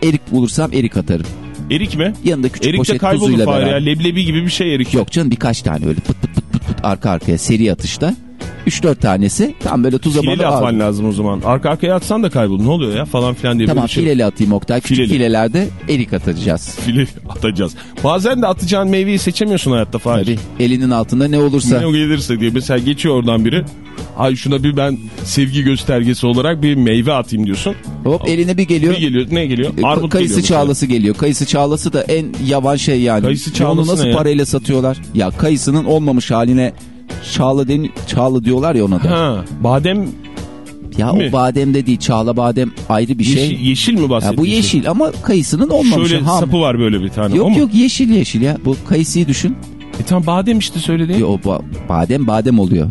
Speaker 3: erik bulursam erik atarım.
Speaker 4: Erik mi?
Speaker 3: Yanında küçük
Speaker 4: Erik
Speaker 3: poşet
Speaker 4: kaybolur
Speaker 3: tuzuyla beraber.
Speaker 4: ya. Leblebi gibi bir şey erik.
Speaker 3: Yok canım birkaç tane öyle pıt pıt pıt pıt pıt arka arkaya seri atışta. 3-4 tanesi tam böyle tuza
Speaker 4: Fileli atman
Speaker 3: al.
Speaker 4: lazım o zaman. Arka arkaya atsan da kaybolur. Ne oluyor ya falan filan diye
Speaker 3: Tamam
Speaker 4: bir şey.
Speaker 3: fileli atayım Oktay. Küçük
Speaker 4: Fileli.
Speaker 3: filelerde erik atacağız.
Speaker 4: File atacağız. Bazen de atacağın meyveyi seçemiyorsun hayatta Fahir.
Speaker 3: Tabii elinin altında ne olursa.
Speaker 4: Ne gelirse diye. Mesela geçiyor oradan biri. Ay şuna bir ben sevgi göstergesi olarak bir meyve atayım diyorsun.
Speaker 3: Hop eline bir geliyor.
Speaker 4: Bir geliyor. Ne geliyor? Armut
Speaker 3: kayısı
Speaker 4: geliyor mesela.
Speaker 3: çağlası geliyor. Kayısı çağlası da en yavan şey yani.
Speaker 4: Kayısı
Speaker 3: Onu
Speaker 4: çağlası
Speaker 3: nasıl
Speaker 4: ne ya?
Speaker 3: parayla satıyorlar? Ya kayısının olmamış haline çağla den çağla diyorlar ya ona da.
Speaker 4: Ha, badem
Speaker 3: ya
Speaker 4: mi?
Speaker 3: o badem de değil çağla badem ayrı bir şey.
Speaker 4: yeşil, yeşil mi
Speaker 3: Ya
Speaker 4: bahsettiğin
Speaker 3: bu yeşil ama kayısının olmamış.
Speaker 4: Şöyle
Speaker 3: ham.
Speaker 4: sapı var böyle bir tane.
Speaker 3: Yok yok yeşil yeşil ya. Bu kayısıyı düşün.
Speaker 4: E tamam badem işte söylediğin.
Speaker 3: Ya o ba- badem badem oluyor.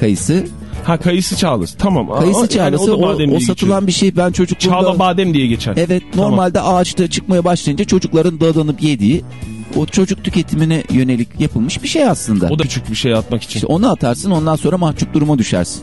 Speaker 3: Kayısı,
Speaker 4: Ha kayısı çağlası. Tamam. Aa,
Speaker 3: kayısı
Speaker 4: yani
Speaker 3: çağrısı
Speaker 4: da
Speaker 3: o, o
Speaker 4: diye
Speaker 3: satılan bir şey. Ben çocukluğumda...
Speaker 4: Çağla badem diye geçer.
Speaker 3: Evet
Speaker 4: Tamam.
Speaker 3: normalde ağaçta çıkmaya başlayınca çocukların dadanıp yediği o çocuk tüketimine yönelik yapılmış bir şey aslında.
Speaker 4: O da küçük bir şey atmak için.
Speaker 3: İşte onu atarsın ondan sonra mahcup duruma düşersin.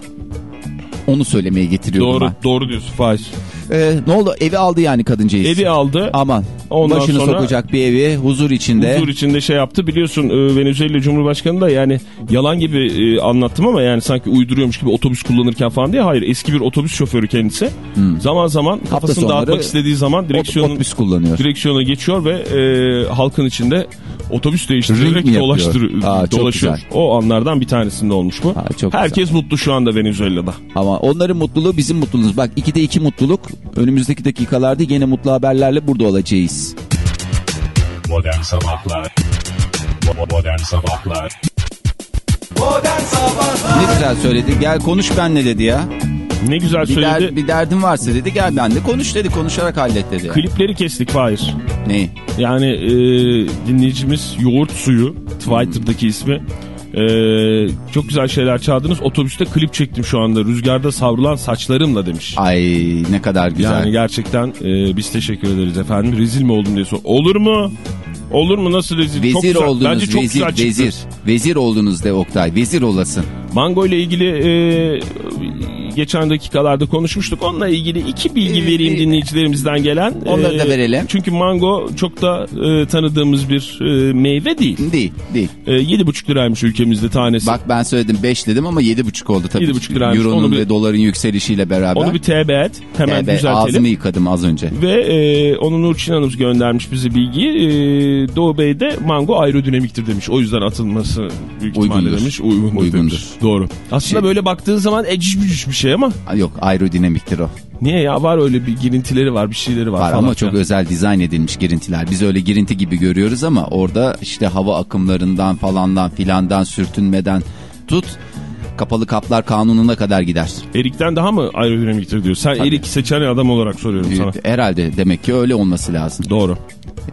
Speaker 3: Onu söylemeye getiriyorum
Speaker 4: Doğru
Speaker 3: ben.
Speaker 4: doğru diyorsun Faiz.
Speaker 3: Ee, ne oldu evi aldı yani kadıncağız.
Speaker 4: Evi aldı.
Speaker 3: Aman
Speaker 4: Ondan
Speaker 3: başını
Speaker 4: sonra-
Speaker 3: sokacak bir evi huzur içinde.
Speaker 4: Huzur içinde şey yaptı. Biliyorsun e, Venezuela Cumhurbaşkanı da yani yalan gibi e, anlattım ama yani sanki uyduruyormuş gibi otobüs kullanırken falan diye. Hayır eski bir otobüs şoförü kendisi. Zaman zaman kafasını dağıtmak istediği zaman direksiyonun
Speaker 3: otobüs kullanıyor.
Speaker 4: direksiyona geçiyor ve e, halkın içinde otobüs değiştirerek
Speaker 3: mi yapıyor?
Speaker 4: dolaştır,
Speaker 3: Aa,
Speaker 4: dolaşıyor.
Speaker 3: güzel.
Speaker 4: O anlardan bir tanesinde olmuş bu.
Speaker 3: Aa, çok
Speaker 4: Herkes mutlu şu anda Venezuela'da.
Speaker 3: Ama onların mutluluğu bizim mutluluğumuz. Bak 2'de 2 mutluluk. Önümüzdeki dakikalarda yine mutlu haberlerle burada olacağız.
Speaker 1: Modern Sabahlar Modern Sabahlar
Speaker 2: Modern Sabahlar
Speaker 3: Ne güzel söyledi. Gel konuş benle dedi ya.
Speaker 4: Ne güzel
Speaker 3: Bir, der-
Speaker 4: söyledi.
Speaker 3: bir derdin varsa dedi gel benle konuş dedi. Konuşarak hallet dedi.
Speaker 4: Klipleri kestik Fahir.
Speaker 3: Neyi?
Speaker 4: Yani e, dinleyicimiz Yoğurt Suyu Twitter'daki ismi. E, çok güzel şeyler çaldınız. Otobüste klip çektim şu anda. Rüzgarda savrulan saçlarımla demiş.
Speaker 3: Ay ne kadar güzel.
Speaker 4: Yani gerçekten e, biz teşekkür ederiz efendim. Rezil mi oldum diye sor. Olur mu? Olur mu? Nasıl rezil? çok
Speaker 3: Vezir
Speaker 4: güzel.
Speaker 3: oldunuz
Speaker 4: Bence çok
Speaker 3: vezir
Speaker 4: güzel çıktı.
Speaker 3: vezir. Vezir oldunuz de Oktay. Vezir olasın.
Speaker 4: Mango ile ilgili e, geçen dakikalarda konuşmuştuk. Onunla ilgili iki bilgi
Speaker 3: Ee,
Speaker 4: vereyim
Speaker 3: e,
Speaker 4: dinleyicilerimizden gelen.
Speaker 3: Onları da verelim.
Speaker 4: Çünkü mango çok da e, tanıdığımız bir e, meyve değil.
Speaker 3: Değil değil.
Speaker 4: E, 7,5 liraymış ülkemizde tanesi.
Speaker 3: Bak ben söyledim 5 dedim ama 7,5 oldu tabii.
Speaker 4: 7,5 liraymış.
Speaker 3: Euronun ve doların yükselişiyle beraber.
Speaker 4: Onu bir TB et. Hemen
Speaker 3: Evet,
Speaker 4: düzeltelim.
Speaker 3: ağzımı yıkadım az önce.
Speaker 4: Ve e, onu Nurçin Hanım göndermiş bize bilgiyi. E, Doğu Bey de mango aerodinamiktir demiş. O yüzden atılması büyük ihtimalle
Speaker 3: Uygundur.
Speaker 4: demiş. Uygundur,
Speaker 3: Uygundur.
Speaker 4: demiş. Doğru. Aslında
Speaker 3: Şey-
Speaker 4: böyle baktığın zaman eciş bücüş bir şey ama
Speaker 3: Aa, Yok aerodinamiktir o.
Speaker 4: niye ya var öyle bir girintileri var bir şeyleri var.
Speaker 3: Var
Speaker 4: falan
Speaker 3: ama çok özel dizayn edilmiş girintiler. Biz öyle girinti gibi görüyoruz ama orada işte hava akımlarından falandan filandan sürtünmeden tut kapalı kaplar kanununa kadar gider.
Speaker 4: Erik'ten daha mı aerodinamiktir diyor. Sen
Speaker 3: Tabii.
Speaker 4: Erik seçen adam olarak soruyorum sana.
Speaker 3: Herhalde demek ki öyle olması lazım.
Speaker 4: Doğru.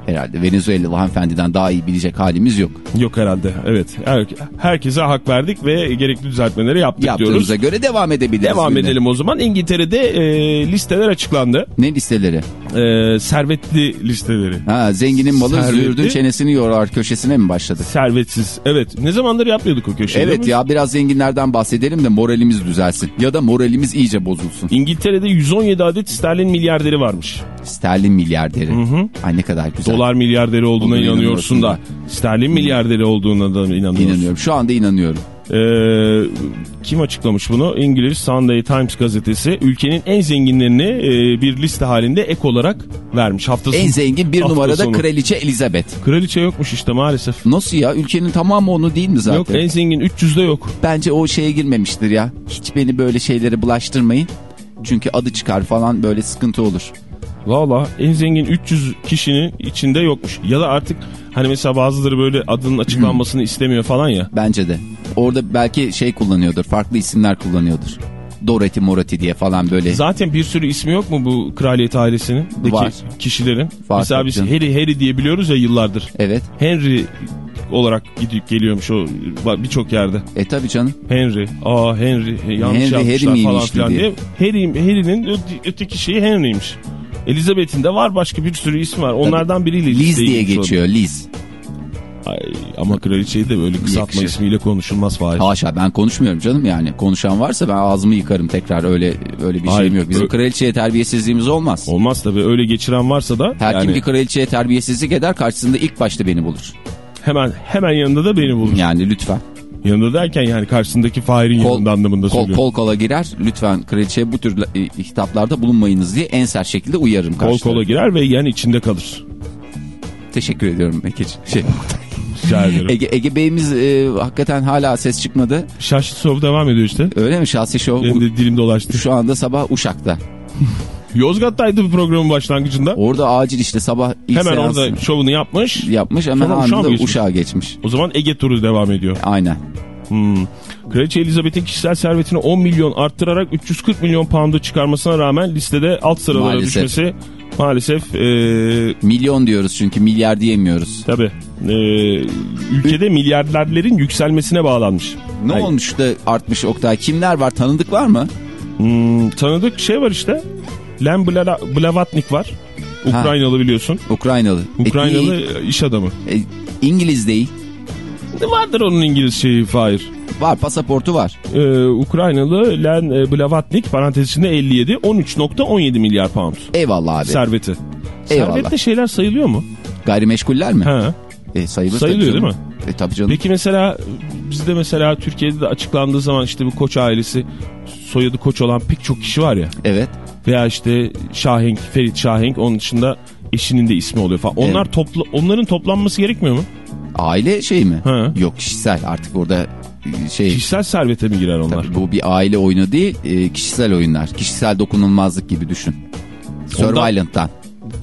Speaker 3: Herhalde Venezuela hanımefendiden daha iyi bilecek halimiz yok.
Speaker 4: Yok herhalde. Evet. Her, herkese hak verdik ve gerekli düzeltmeleri yaptık diyoruz.
Speaker 3: Yaptığımıza göre devam edebiliriz.
Speaker 4: Devam
Speaker 3: yine.
Speaker 4: edelim o zaman. İngiltere'de e, listeler açıklandı.
Speaker 3: Ne listeleri?
Speaker 4: E, servetli listeleri.
Speaker 3: Ha, zenginin malı
Speaker 4: Servetli.
Speaker 3: züğürdün çenesini yorar köşesine mi başladı?
Speaker 4: Servetsiz. Evet. Ne zamandır yapmıyorduk o köşeyi.
Speaker 3: Evet ya biraz zenginlerden bahsedelim de moralimiz düzelsin. Ya da moralimiz iyice bozulsun.
Speaker 4: İngiltere'de 117 adet sterlin milyarderi varmış.
Speaker 3: Sterlin milyarderi. Ay ne kadar güzel.
Speaker 4: Dolar milyarderi olduğuna
Speaker 3: Olduğuna
Speaker 4: inanıyorsun da.
Speaker 3: inanıyorsun
Speaker 4: Sterlin milyarderi olduğuna da inanıyorsun.
Speaker 3: İnanıyorum. Şu anda inanıyorum.
Speaker 4: Ee, kim açıklamış bunu? İngiliz Sunday Times gazetesi ülkenin en zenginlerini e, bir liste halinde ek olarak vermiş. Hafta
Speaker 3: En zengin bir numarada
Speaker 4: sonu.
Speaker 3: kraliçe Elizabeth.
Speaker 4: Kraliçe yokmuş işte maalesef.
Speaker 3: Nasıl ya? Ülkenin tamamı onu değil mi zaten?
Speaker 4: Yok en zengin 300'de yok.
Speaker 3: Bence o şeye girmemiştir ya. Hiç beni böyle şeylere bulaştırmayın. Çünkü adı çıkar falan böyle sıkıntı olur.
Speaker 4: Valla en zengin 300 kişinin içinde yokmuş. Ya da artık hani mesela bazıları böyle adının açıklanmasını istemiyor falan ya.
Speaker 3: Bence de. Orada belki şey kullanıyordur. Farklı isimler kullanıyordur. Dorothy Morati diye falan böyle.
Speaker 4: Zaten bir sürü ismi yok mu bu kraliyet ailesinin?
Speaker 3: Var.
Speaker 4: kişilerin.
Speaker 3: Var
Speaker 4: mesela biz
Speaker 3: canım.
Speaker 4: Harry Harry diye biliyoruz ya yıllardır.
Speaker 3: Evet.
Speaker 4: Henry olarak gidip geliyormuş o birçok yerde.
Speaker 3: E tabi canım.
Speaker 4: Henry. Aa Henry. He, yanlış
Speaker 3: Henry,
Speaker 4: yazmışlar
Speaker 3: Harry
Speaker 4: falan filan
Speaker 3: diye.
Speaker 4: diye. Harry, Harry'nin öteki şeyi Henry'ymiş. Elizabeth'in de var başka bir sürü ismi var. Onlardan biriyle
Speaker 3: Liz diye geçiyor Liz.
Speaker 4: oldu. Ay, ama kraliçeyi de böyle kısaltma
Speaker 3: Yakışır.
Speaker 4: ismiyle konuşulmaz Fahir.
Speaker 3: Haşa ben konuşmuyorum canım yani. Konuşan varsa ben ağzımı yıkarım tekrar öyle öyle bir
Speaker 4: Hayır,
Speaker 3: şeyim yok. Bizim
Speaker 4: ö-
Speaker 3: kraliçeye terbiyesizliğimiz olmaz.
Speaker 4: Olmaz tabii öyle geçiren varsa da
Speaker 3: Her kim
Speaker 4: yani
Speaker 3: ki kraliçeye terbiyesizlik eder karşısında ilk başta beni bulur.
Speaker 4: hemen hemen yanında da beni bulur.
Speaker 3: Yani lütfen.
Speaker 4: Yanında derken yani karşısındaki Fahir'in
Speaker 3: Kol,
Speaker 4: yanında anlamında
Speaker 3: kol,
Speaker 4: söylüyorum.
Speaker 3: kol kola girer lütfen kraliçeye bu tür e, hitaplarda bulunmayınız diye en sert şekilde uyarırım
Speaker 4: Kol kola girer ve yan içinde kalır.
Speaker 3: Teşekkür ediyorum Ege. Şey,
Speaker 4: Rica ederim.
Speaker 3: Ege, Ege Bey'imiz e, hakikaten hala ses çıkmadı.
Speaker 4: Şaşlı soru devam ediyor işte.
Speaker 3: Öyle mi Şahsi Show?
Speaker 4: Benim de dilim dolaştı.
Speaker 3: Şu anda sabah Uşak'ta.
Speaker 4: Yozgat'taydı bu programın başlangıcında.
Speaker 3: Orada acil işte sabah ilk
Speaker 4: Hemen
Speaker 3: seansı
Speaker 4: orada şovunu yapmış.
Speaker 3: yapmış hemen
Speaker 4: Sonra
Speaker 3: anında
Speaker 4: mı geçmiş?
Speaker 3: Geçmiş.
Speaker 4: O zaman Ege turu devam ediyor.
Speaker 3: Aynen.
Speaker 4: Hmm. Kraliçe Elizabeth'in kişisel servetini 10 milyon arttırarak 340 milyon pound'a çıkarmasına rağmen listede alt sıralara
Speaker 3: Maalesef.
Speaker 4: düşmesi maalesef e,
Speaker 3: Milyon diyoruz çünkü milyar diyemiyoruz.
Speaker 4: tabi ülkede milyarderlerin yükselmesine bağlanmış.
Speaker 3: Ne
Speaker 4: Ay,
Speaker 3: olmuş da artmış Oktay? Kimler var? Tanıdık var mı?
Speaker 4: hmm, tanıdık şey var işte. Len Bla- Blavatnik var. Ukraynalı biliyorsun.
Speaker 3: Ukraynalı.
Speaker 4: Ukraynalı
Speaker 3: E,
Speaker 4: iş adamı.
Speaker 3: e, İngiliz değil.
Speaker 4: Ne vardır onun İngiliz şeyi Fahir?
Speaker 3: Var pasaportu var.
Speaker 4: Ee, Ukraynalı Len e, Blavatnik parantez içinde 57 13.17 milyar pound
Speaker 3: Eyvallah abi.
Speaker 4: serveti.
Speaker 3: Eyvallah.
Speaker 4: Servette şeyler sayılıyor mu?
Speaker 3: Gayrimeşguller mi?
Speaker 4: Ha.
Speaker 3: E, sayılır
Speaker 4: Sayılıyor değil
Speaker 3: canım. E tabii canım.
Speaker 4: Peki mesela bizde mesela Türkiye'de de açıklandığı zaman işte bu Koç ailesi soyadı Koç olan pek çok kişi var ya.
Speaker 3: Evet.
Speaker 4: Veya işte Şahenk, Ferit Şahenk onun dışında eşinin de ismi oluyor falan. Onlar
Speaker 3: Evet.
Speaker 4: topla, onların toplanması gerekmiyor mu?
Speaker 3: Aile şey mi?
Speaker 4: Ha.
Speaker 3: Yok kişisel artık orada e, şey
Speaker 4: Kişisel servete mi girer onlar?
Speaker 3: tabii bu bir aile oyunu değil e, kişisel oyunlar. Kişisel dokunulmazlık gibi düşün. Survivalent'tan.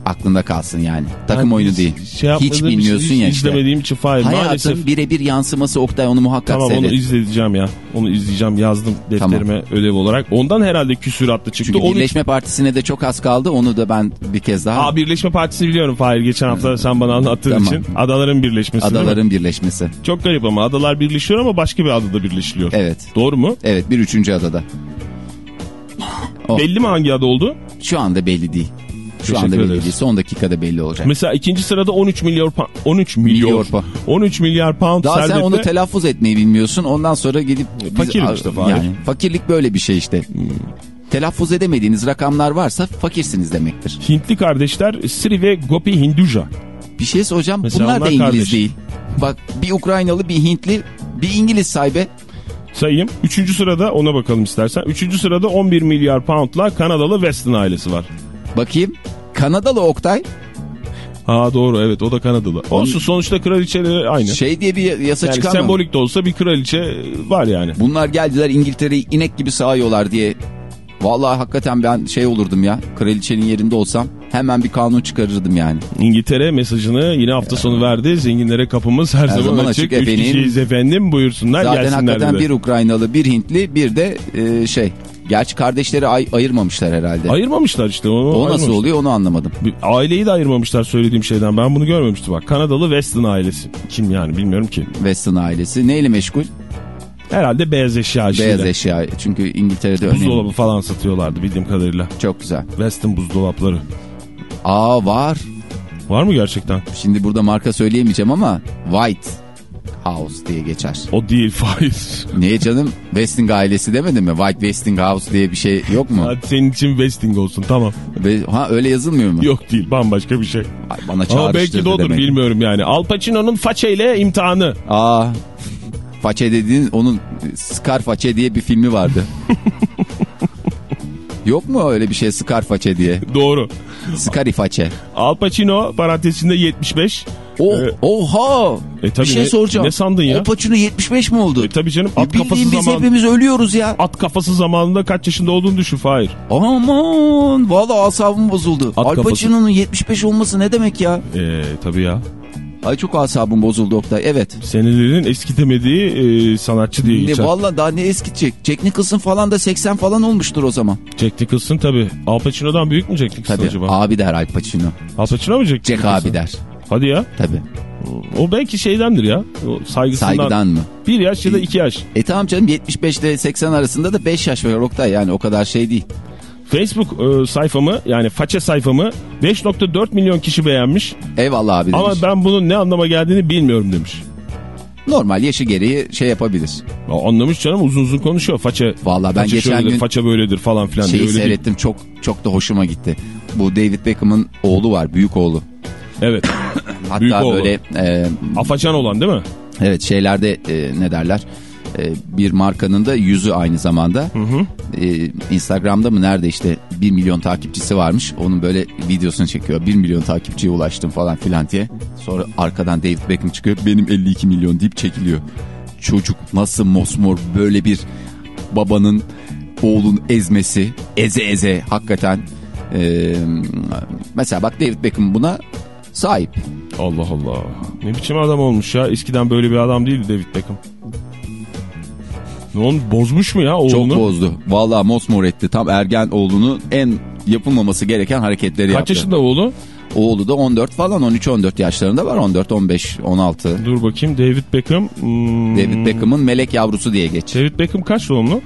Speaker 3: Aklında kalsın yani. Takım
Speaker 4: Ben
Speaker 3: oyunu değil.
Speaker 4: Şey
Speaker 3: Hiç bilmiyorsun
Speaker 4: hiç
Speaker 3: ya işte.
Speaker 4: izlemediğim için maalesef.
Speaker 3: Hayatın birebir yansıması Oktay onu muhakkak
Speaker 4: Tamam
Speaker 3: seyret.
Speaker 4: onu izleyeceğim ya. Onu izleyeceğim yazdım defterime ödev olarak. Ondan herhalde küsüratlı çıktı.
Speaker 3: Çünkü
Speaker 4: 13
Speaker 3: Birleşme Partisi'ne de çok az kaldı. Onu da ben bir kez daha
Speaker 4: Aa Birleşme Partisi biliyorum Fahir. Geçen hafta sen bana anlattığın
Speaker 3: Tamam.
Speaker 4: için. Adaların birleşmesi
Speaker 3: adaların birleşmesi.
Speaker 4: Çok garip ama adalar birleşiyor ama başka bir adada birleşiliyor.
Speaker 3: Evet.
Speaker 4: Doğru mu?
Speaker 3: Evet bir üçüncü adada. Oh.
Speaker 4: Belli mi hangi ada oldu?
Speaker 3: Şu anda belli değil. Şu anda belli değil. Son dakikada belli olacak.
Speaker 4: Mesela ikinci sırada 13 milyar pa- 13 milyar
Speaker 3: Milyar pa-
Speaker 4: 13 milyar pound
Speaker 3: Daha sen
Speaker 4: servetle
Speaker 3: onu telaffuz etmeyi bilmiyorsun. Ondan sonra gidip...
Speaker 4: Fakirim işte Fahir.
Speaker 3: Yani fakirlik böyle bir şey işte. Telaffuz edemediğiniz rakamlar varsa fakirsiniz demektir.
Speaker 4: Hintli kardeşler Sri ve Gopi Hinduja.
Speaker 3: Bir şey soracağım.
Speaker 4: Mesela
Speaker 3: Bunlar da İngiliz
Speaker 4: kardeş.
Speaker 3: değil. Bak bir Ukraynalı, bir Hintli, bir İngiliz sahibi.
Speaker 4: Sayayım. Üçüncü sırada ona bakalım istersen. Üçüncü sırada 11 milyar poundla Kanadalı Weston ailesi var.
Speaker 3: Bakayım. Kanadalı Oktay.
Speaker 4: Ha doğru evet o da Kanadalı. Olsun sonuçta kraliçeleri aynı.
Speaker 3: Şey diye bir yasa
Speaker 4: yani
Speaker 3: çıkarmadı.
Speaker 4: sembolik de olsa bir kraliçe var yani.
Speaker 3: Bunlar geldiler İngiltere'yi inek gibi sağıyorlar diye. Vallahi hakikaten ben şey olurdum ya. Kraliçenin yerinde olsam hemen bir kanun çıkarırdım yani.
Speaker 4: İngiltere mesajını yine hafta sonu verdi. Zenginlere kapımız her, zaman,
Speaker 3: zaman
Speaker 4: açık.
Speaker 3: açık
Speaker 4: Üç
Speaker 3: efendim.
Speaker 4: kişiyiz efendim buyursunlar
Speaker 3: Zaten
Speaker 4: gelsinler
Speaker 3: hakikaten
Speaker 4: dedi.
Speaker 3: bir Ukraynalı, bir Hintli, bir de e, şey. Gerçi kardeşleri ay- ayırmamışlar herhalde.
Speaker 4: Ayırmamışlar işte onu.
Speaker 3: o nasıl oluyor onu anlamadım.
Speaker 4: Bir Aileyi de ayırmamışlar söylediğim şeyden. Ben bunu görmemiştim bak. Kanadalı Weston ailesi. Kim yani bilmiyorum ki.
Speaker 3: Weston ailesi neyle meşgul?
Speaker 4: Herhalde beyaz eşya işiyle.
Speaker 3: Beyaz eşya. Çünkü İngiltere'de önemli.
Speaker 4: Buzdolabı falan satıyorlardı bildiğim kadarıyla.
Speaker 3: Çok güzel.
Speaker 4: Weston buzdolapları.
Speaker 3: Aa var.
Speaker 4: Var mı gerçekten?
Speaker 3: Şimdi burada marka söyleyemeyeceğim ama White House diye geçer.
Speaker 4: O değil faiz.
Speaker 3: Niye canım? Westing ailesi demedin mi? White Westing House diye bir şey yok mu?
Speaker 4: Hadi senin için Westing olsun tamam.
Speaker 3: Ve, ha öyle yazılmıyor mu?
Speaker 4: Yok değil bambaşka bir şey.
Speaker 3: Ay, bana
Speaker 4: Ama
Speaker 3: çağrıştırdı
Speaker 4: belki de odur
Speaker 3: demek.
Speaker 4: bilmiyorum yani. Al Pacino'nun façeyle imtihanı.
Speaker 3: Aa, Façe dediğin onun Scar Façe diye bir filmi vardı. Yok mu öyle bir şey Scar Façe diye?
Speaker 4: Doğru.
Speaker 3: Scari Façe.
Speaker 4: Al Pacino parantezinde 75.
Speaker 3: O,
Speaker 4: Ee,
Speaker 3: oha!
Speaker 4: E tabii
Speaker 3: bir şey
Speaker 4: ne-
Speaker 3: soracağım.
Speaker 4: ne sandın ya?
Speaker 3: O Pacino 75 mi oldu?
Speaker 4: E tabii canım
Speaker 3: E
Speaker 4: at kafası
Speaker 3: bildiğin biz
Speaker 4: zaman
Speaker 3: hepimiz ölüyoruz ya.
Speaker 4: at kafası zamanında kaç yaşında olduğunu düşün Fahir.
Speaker 3: Aman valla asabım bozuldu.
Speaker 4: At
Speaker 3: Al. Pacino'nun 75 olması ne demek ya?
Speaker 4: Eee tabii ya.
Speaker 3: Ay çok asabım bozuldu Oktay. Evet.
Speaker 4: Senelerin eskitemediği e, sanatçı diye geçer.
Speaker 3: valla daha ne eskitecek? Jack Nicholson falan da 80 falan olmuştur o zaman.
Speaker 4: Jack Nicholson tabii. Al Pacino'dan büyük mü Jack Nicholson
Speaker 3: Tabii
Speaker 4: acaba?
Speaker 3: abi der Al Pacino.
Speaker 4: Al Pacino mu Jack
Speaker 3: Jack
Speaker 4: Nicholson?
Speaker 3: abi der. Tabii.
Speaker 4: ya.
Speaker 3: Tabii.
Speaker 4: O belki şeydendir ya. O saygısından.
Speaker 3: Saygıdan mı?
Speaker 4: Bir yaş ya da iki yaş.
Speaker 3: E tamam canım 75 ile 80 arasında da 5 yaş var Oktay yani o kadar şey değil.
Speaker 4: Facebook e, sayfamı yani faça sayfamı 5.4 milyon kişi beğenmiş.
Speaker 3: Eyvallah abi demiş.
Speaker 4: Ama ben bunun ne anlama geldiğini bilmiyorum demiş.
Speaker 3: Normal yaşı gereği şey yapabilir.
Speaker 4: Ya anlamış canım uzun uzun konuşuyor. Faça,
Speaker 3: Vallahi ben
Speaker 4: faça
Speaker 3: geçen
Speaker 4: şöyledir,
Speaker 3: gün
Speaker 4: faça böyledir falan filan. diye.
Speaker 3: şeyi
Speaker 4: Öyle değil.
Speaker 3: seyrettim çok çok da hoşuma gitti. Bu David Beckham'ın oğlu var büyük oğlu.
Speaker 4: Evet.
Speaker 3: Hatta
Speaker 4: Büyük
Speaker 3: böyle e,
Speaker 4: Afacan olan değil mi?
Speaker 3: evet şeylerde e, ne derler E, bir markanın da yüzü aynı zamanda. E, Instagram'da mı nerede işte 1 milyon takipçisi varmış. Onun böyle videosunu çekiyor. 1 milyon takipçiye ulaştım falan filan diye. Sonra arkadan David Beckham çıkıyor. Benim 52 milyon deyip çekiliyor. Çocuk nasıl mosmor böyle bir babanın oğlun ezmesi eze eze hakikaten e, mesela bak David Beckham buna sahip.
Speaker 4: Allah Allah. Ne biçim adam olmuş ya. Eskiden böyle bir adam değildi David Beckham. Ne? Bozmuş mu ya oğlunu?
Speaker 3: Çok bozdu. Vallahi mosmor etti. Tam ergen oğlunu en yapılmaması gereken hareketleri
Speaker 4: Kaç
Speaker 3: yaptı.
Speaker 4: yaşında oğlu?
Speaker 3: Oğlu da 14 falan 13-14 yaşlarında var. 14, 15, 16.
Speaker 4: Dur bakayım David Beckham. Hmm,
Speaker 3: David Beckham'ın melek yavrusu diye geç.
Speaker 4: David Beckham kaç doğumlu?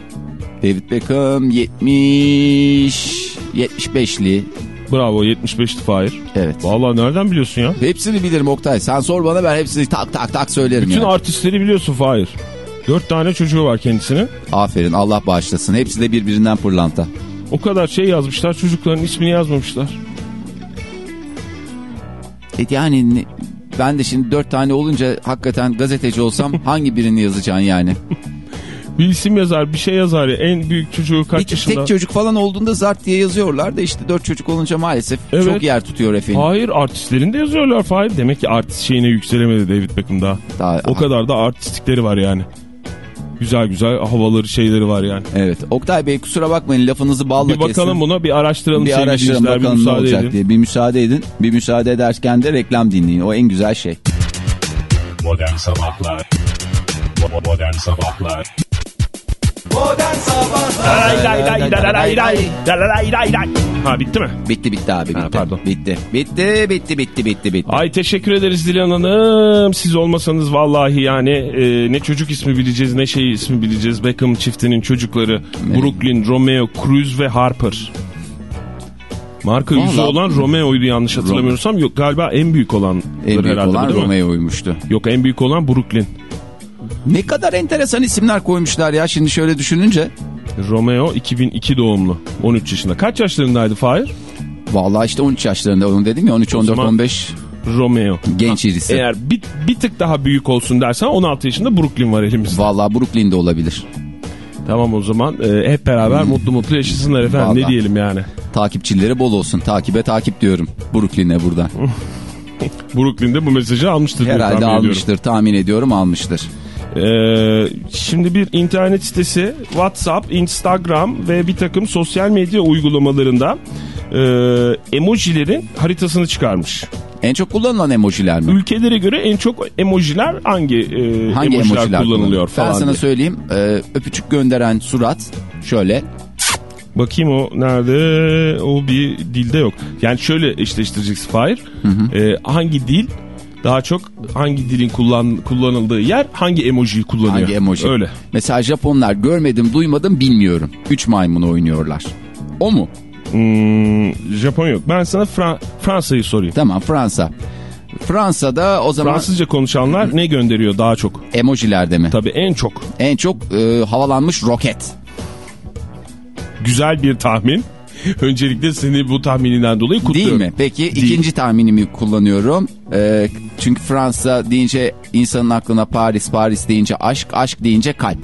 Speaker 3: David Beckham 70 75'li.
Speaker 4: Bravo 75'ti Fahir.
Speaker 3: Evet.
Speaker 4: Vallahi nereden biliyorsun ya?
Speaker 3: Hepsini bilirim Oktay. Sen sor bana ben hepsini tak tak tak söylerim
Speaker 4: Bütün
Speaker 3: ya.
Speaker 4: artistleri biliyorsun Fahir. Dört tane çocuğu var kendisinin.
Speaker 3: Aferin Allah bağışlasın. Hepsi de birbirinden pırlanta.
Speaker 4: O kadar şey yazmışlar çocukların ismini yazmamışlar.
Speaker 3: E yani ne- ben de şimdi dört tane olunca hakikaten gazeteci olsam hangi birini yazacaksın yani?
Speaker 4: Bir isim yazar bir şey yazar ya. En büyük çocuğu kaç
Speaker 3: Bir
Speaker 4: yaşında?
Speaker 3: tek çocuk falan olduğunda zart diye yazıyorlar da işte dört çocuk olunca maalesef
Speaker 4: Evet.
Speaker 3: çok yer tutuyor efendim.
Speaker 4: Hayır artistlerin de yazıyorlar Fahir. Demek ki artist şeyine yükselemedi David Beckham daha.
Speaker 3: Daha-
Speaker 4: O kadar da artistlikleri var yani. Güzel güzel havaları şeyleri var yani.
Speaker 3: Evet. Oktay Bey kusura bakmayın lafınızı balla
Speaker 4: Bir bakalım
Speaker 3: kestim.
Speaker 4: buna bir araştıralım
Speaker 3: Bir araştırın
Speaker 4: dinleyiciler, bir
Speaker 3: bakalım ne
Speaker 4: müsaade
Speaker 3: olacak
Speaker 4: edin.
Speaker 3: diye. Bir müsaade edin. Bir müsaade ederken de reklam dinleyin. O en güzel şey.
Speaker 1: Modern Sabahlar Modern Sabahlar
Speaker 2: Modern Sabahlar
Speaker 4: Lay lay lay lay lay lay lay lay lay. Ha bitti mi?
Speaker 3: Bitti bitti abi bitti.
Speaker 4: Ha, pardon.
Speaker 3: Bitti. Bitti bitti bitti bitti bitti.
Speaker 4: Ay teşekkür ederiz Dilan Hanım. Siz olmasanız vallahi yani e, ne çocuk ismi bileceğiz ne şey ismi bileceğiz. Beckham çiftinin çocukları Brooklyn, Romeo, Cruz ve Harper. Marka yüzü
Speaker 3: Vallahi-
Speaker 4: olan Romeo'ydu yanlış hatırlamıyorsam. Yok galiba en büyük olan
Speaker 3: en büyük
Speaker 4: herhalde
Speaker 3: olan? Romeo'ymuştu.
Speaker 4: Yok en büyük olan Brooklyn.
Speaker 3: Ne kadar enteresan isimler koymuşlar ya şimdi şöyle düşününce.
Speaker 4: Romeo 2002 doğumlu. 13 yaşında. Kaç yaşlarındaydı Fahir?
Speaker 3: Vallahi işte 13 yaşlarında onu dedim ya 13 14
Speaker 4: zaman-
Speaker 3: 15
Speaker 4: Romeo.
Speaker 3: genç irisi.
Speaker 4: Eğer bir, bir tık daha büyük olsun dersen 16 yaşında Brooklyn var elimizde.
Speaker 3: Vallahi Brooklyn'de olabilir.
Speaker 4: Tamam o zaman e, hep beraber mutlu mutlu yaşasınlar efendim. Ne
Speaker 3: Hmm. Vallahi.
Speaker 4: diyelim yani.
Speaker 3: Takipçileri bol olsun. Takibe takip diyorum. Brooklyn'e buradan.
Speaker 4: Brooklyn'de bu mesajı almıştır.
Speaker 3: Herhalde
Speaker 4: tahmin ediyorum.
Speaker 3: almıştır. Tahmin ediyorum almıştır.
Speaker 4: Ee, şimdi bir internet sitesi WhatsApp, Instagram ve bir takım sosyal medya uygulamalarında e, emojilerin haritasını çıkarmış.
Speaker 3: En çok kullanılan emojiler mi?
Speaker 4: Ülkelere göre en çok emojiler hangi, e,
Speaker 3: Hangi
Speaker 4: emojiler,
Speaker 3: emojiler
Speaker 4: kullanılıyor
Speaker 3: Ben
Speaker 4: falan
Speaker 3: sana
Speaker 4: diye.
Speaker 3: söyleyeyim. Ee, öpücük gönderen surat şöyle.
Speaker 4: Bakayım o nerede? O bir dilde yok. Yani şöyle eşleştireceksin Fahir. Ee, hangi dil daha çok hangi dilin kullan, kullanıldığı yer hangi emojiyi kullanıyor?
Speaker 3: Hangi emoji?
Speaker 4: Öyle.
Speaker 3: Mesela Japonlar görmedim duymadım bilmiyorum. Üç maymun oynuyor. O mu?
Speaker 4: Hmm, Japon yok. Ben sana Fra- Fransa'yı sorayım.
Speaker 3: Tamam Fransa. Fransa'da o zaman
Speaker 4: Fransızca konuşanlar ne gönderiyor daha çok?
Speaker 3: emojilerde mi?
Speaker 4: Tabii en çok.
Speaker 3: En çok e, havalanmış roket.
Speaker 4: Güzel bir tahmin. Öncelikle seni bu tahmininden dolayı
Speaker 3: Değil
Speaker 4: kutluyorum.
Speaker 3: mi? Peki
Speaker 4: Değil.
Speaker 3: ikinci tahminimi kullanıyorum. E, çünkü Fransa deyince insanın aklına Paris, Paris deyince aşk, aşk deyince kalp.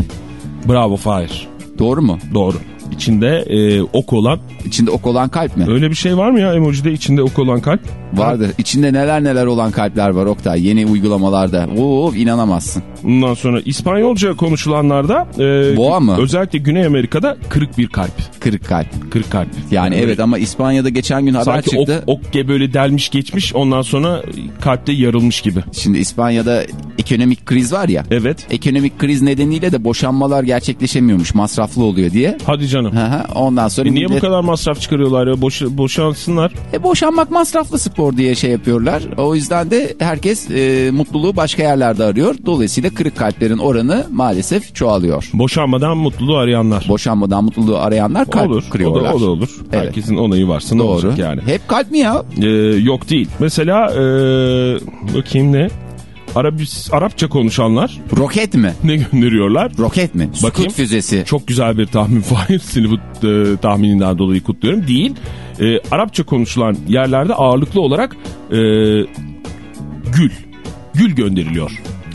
Speaker 4: Bravo Fahir.
Speaker 3: Doğru mu?
Speaker 4: Doğru. İçinde e, ok olan
Speaker 3: İçinde ok olan kalp mi?
Speaker 4: öyle bir şey var mı ya emojide içinde ok olan kalp?
Speaker 3: Vardır. İçinde neler neler olan kalpler var Oktay. Yeni uygulamalarda. Oo inanamazsın.
Speaker 4: Ondan sonra İspanyolca konuşulanlarda e,
Speaker 3: Boğa mı?
Speaker 4: özellikle Güney Amerika'da kırık bir kalp.
Speaker 3: Kırık kalp.
Speaker 4: Kırık kalp.
Speaker 3: Yani evet ama İspanya'da geçen gün haber
Speaker 4: Sanki
Speaker 3: çıktı.
Speaker 4: ok ge- böyle delmiş geçmiş ondan sonra kalpte yarılmış gibi.
Speaker 3: Şimdi İspanya'da ekonomik kriz var ya.
Speaker 4: Evet.
Speaker 3: Ekonomik kriz nedeniyle de boşanmalar gerçekleşemiyormuş masraflı oluyor diye.
Speaker 4: Hadi canım.
Speaker 3: Hı hı, Ondan sonra
Speaker 4: E niye bu kadar masraf çıkarıyorlar ya? Boş, boşansınlar.
Speaker 3: E, boşanmak masraflı spor diye şey yapıyorlar. O yüzden de herkes e, mutluluğu başka yerlerde arıyor. Dolayısıyla kırık kalplerin oranı maalesef çoğalıyor.
Speaker 4: Boşanmadan mutluluğu arayanlar.
Speaker 3: Boşanmadan mutluluğu arayanlar kalp
Speaker 4: olur. O
Speaker 3: kırıyorlar.
Speaker 4: da, o da olur.
Speaker 3: Evet.
Speaker 4: Herkesin onayı varsa ne
Speaker 3: Doğru.
Speaker 4: olacak yani.
Speaker 3: Hep kalp mi ya?
Speaker 4: Ee, yok değil. Mesela ee, bakayım ne? Arabis, Arapça konuşanlar
Speaker 3: Roket mi?
Speaker 4: ne gönderiyorlar?
Speaker 3: Roket mi?
Speaker 4: Bakayım.
Speaker 3: Sukut füzesi.
Speaker 4: Çok güzel bir tahmin Fahir. Seni bu e, tahmininden dolayı kutluyorum. Değil. E, Arapça konuşulan yerlerde ağırlıklı olarak e, gül. Gül gönderiliyor.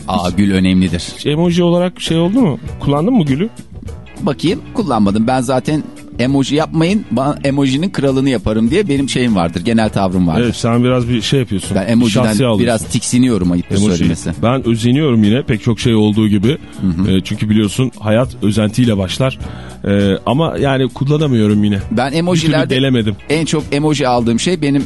Speaker 3: Aa gül önemlidir.
Speaker 4: Emoji olarak şey oldu mu? Kullandın mı gülü?
Speaker 3: Bakayım kullanmadım. Ben zaten emoji yapmayın. Ben emojinin kralını yaparım diye benim şeyim vardır. Genel tavrım vardır.
Speaker 4: Evet sen biraz bir şey yapıyorsun.
Speaker 3: Ben emojiden biraz tiksiniyorum ayıp
Speaker 4: Emoji.
Speaker 3: söylemesi.
Speaker 4: Ben özeniyorum yine pek çok şey olduğu gibi. E, çünkü biliyorsun hayat özentiyle başlar. E, ama yani kullanamıyorum yine.
Speaker 3: Ben emojilerde
Speaker 4: delemedim.
Speaker 3: en çok emoji aldığım şey benim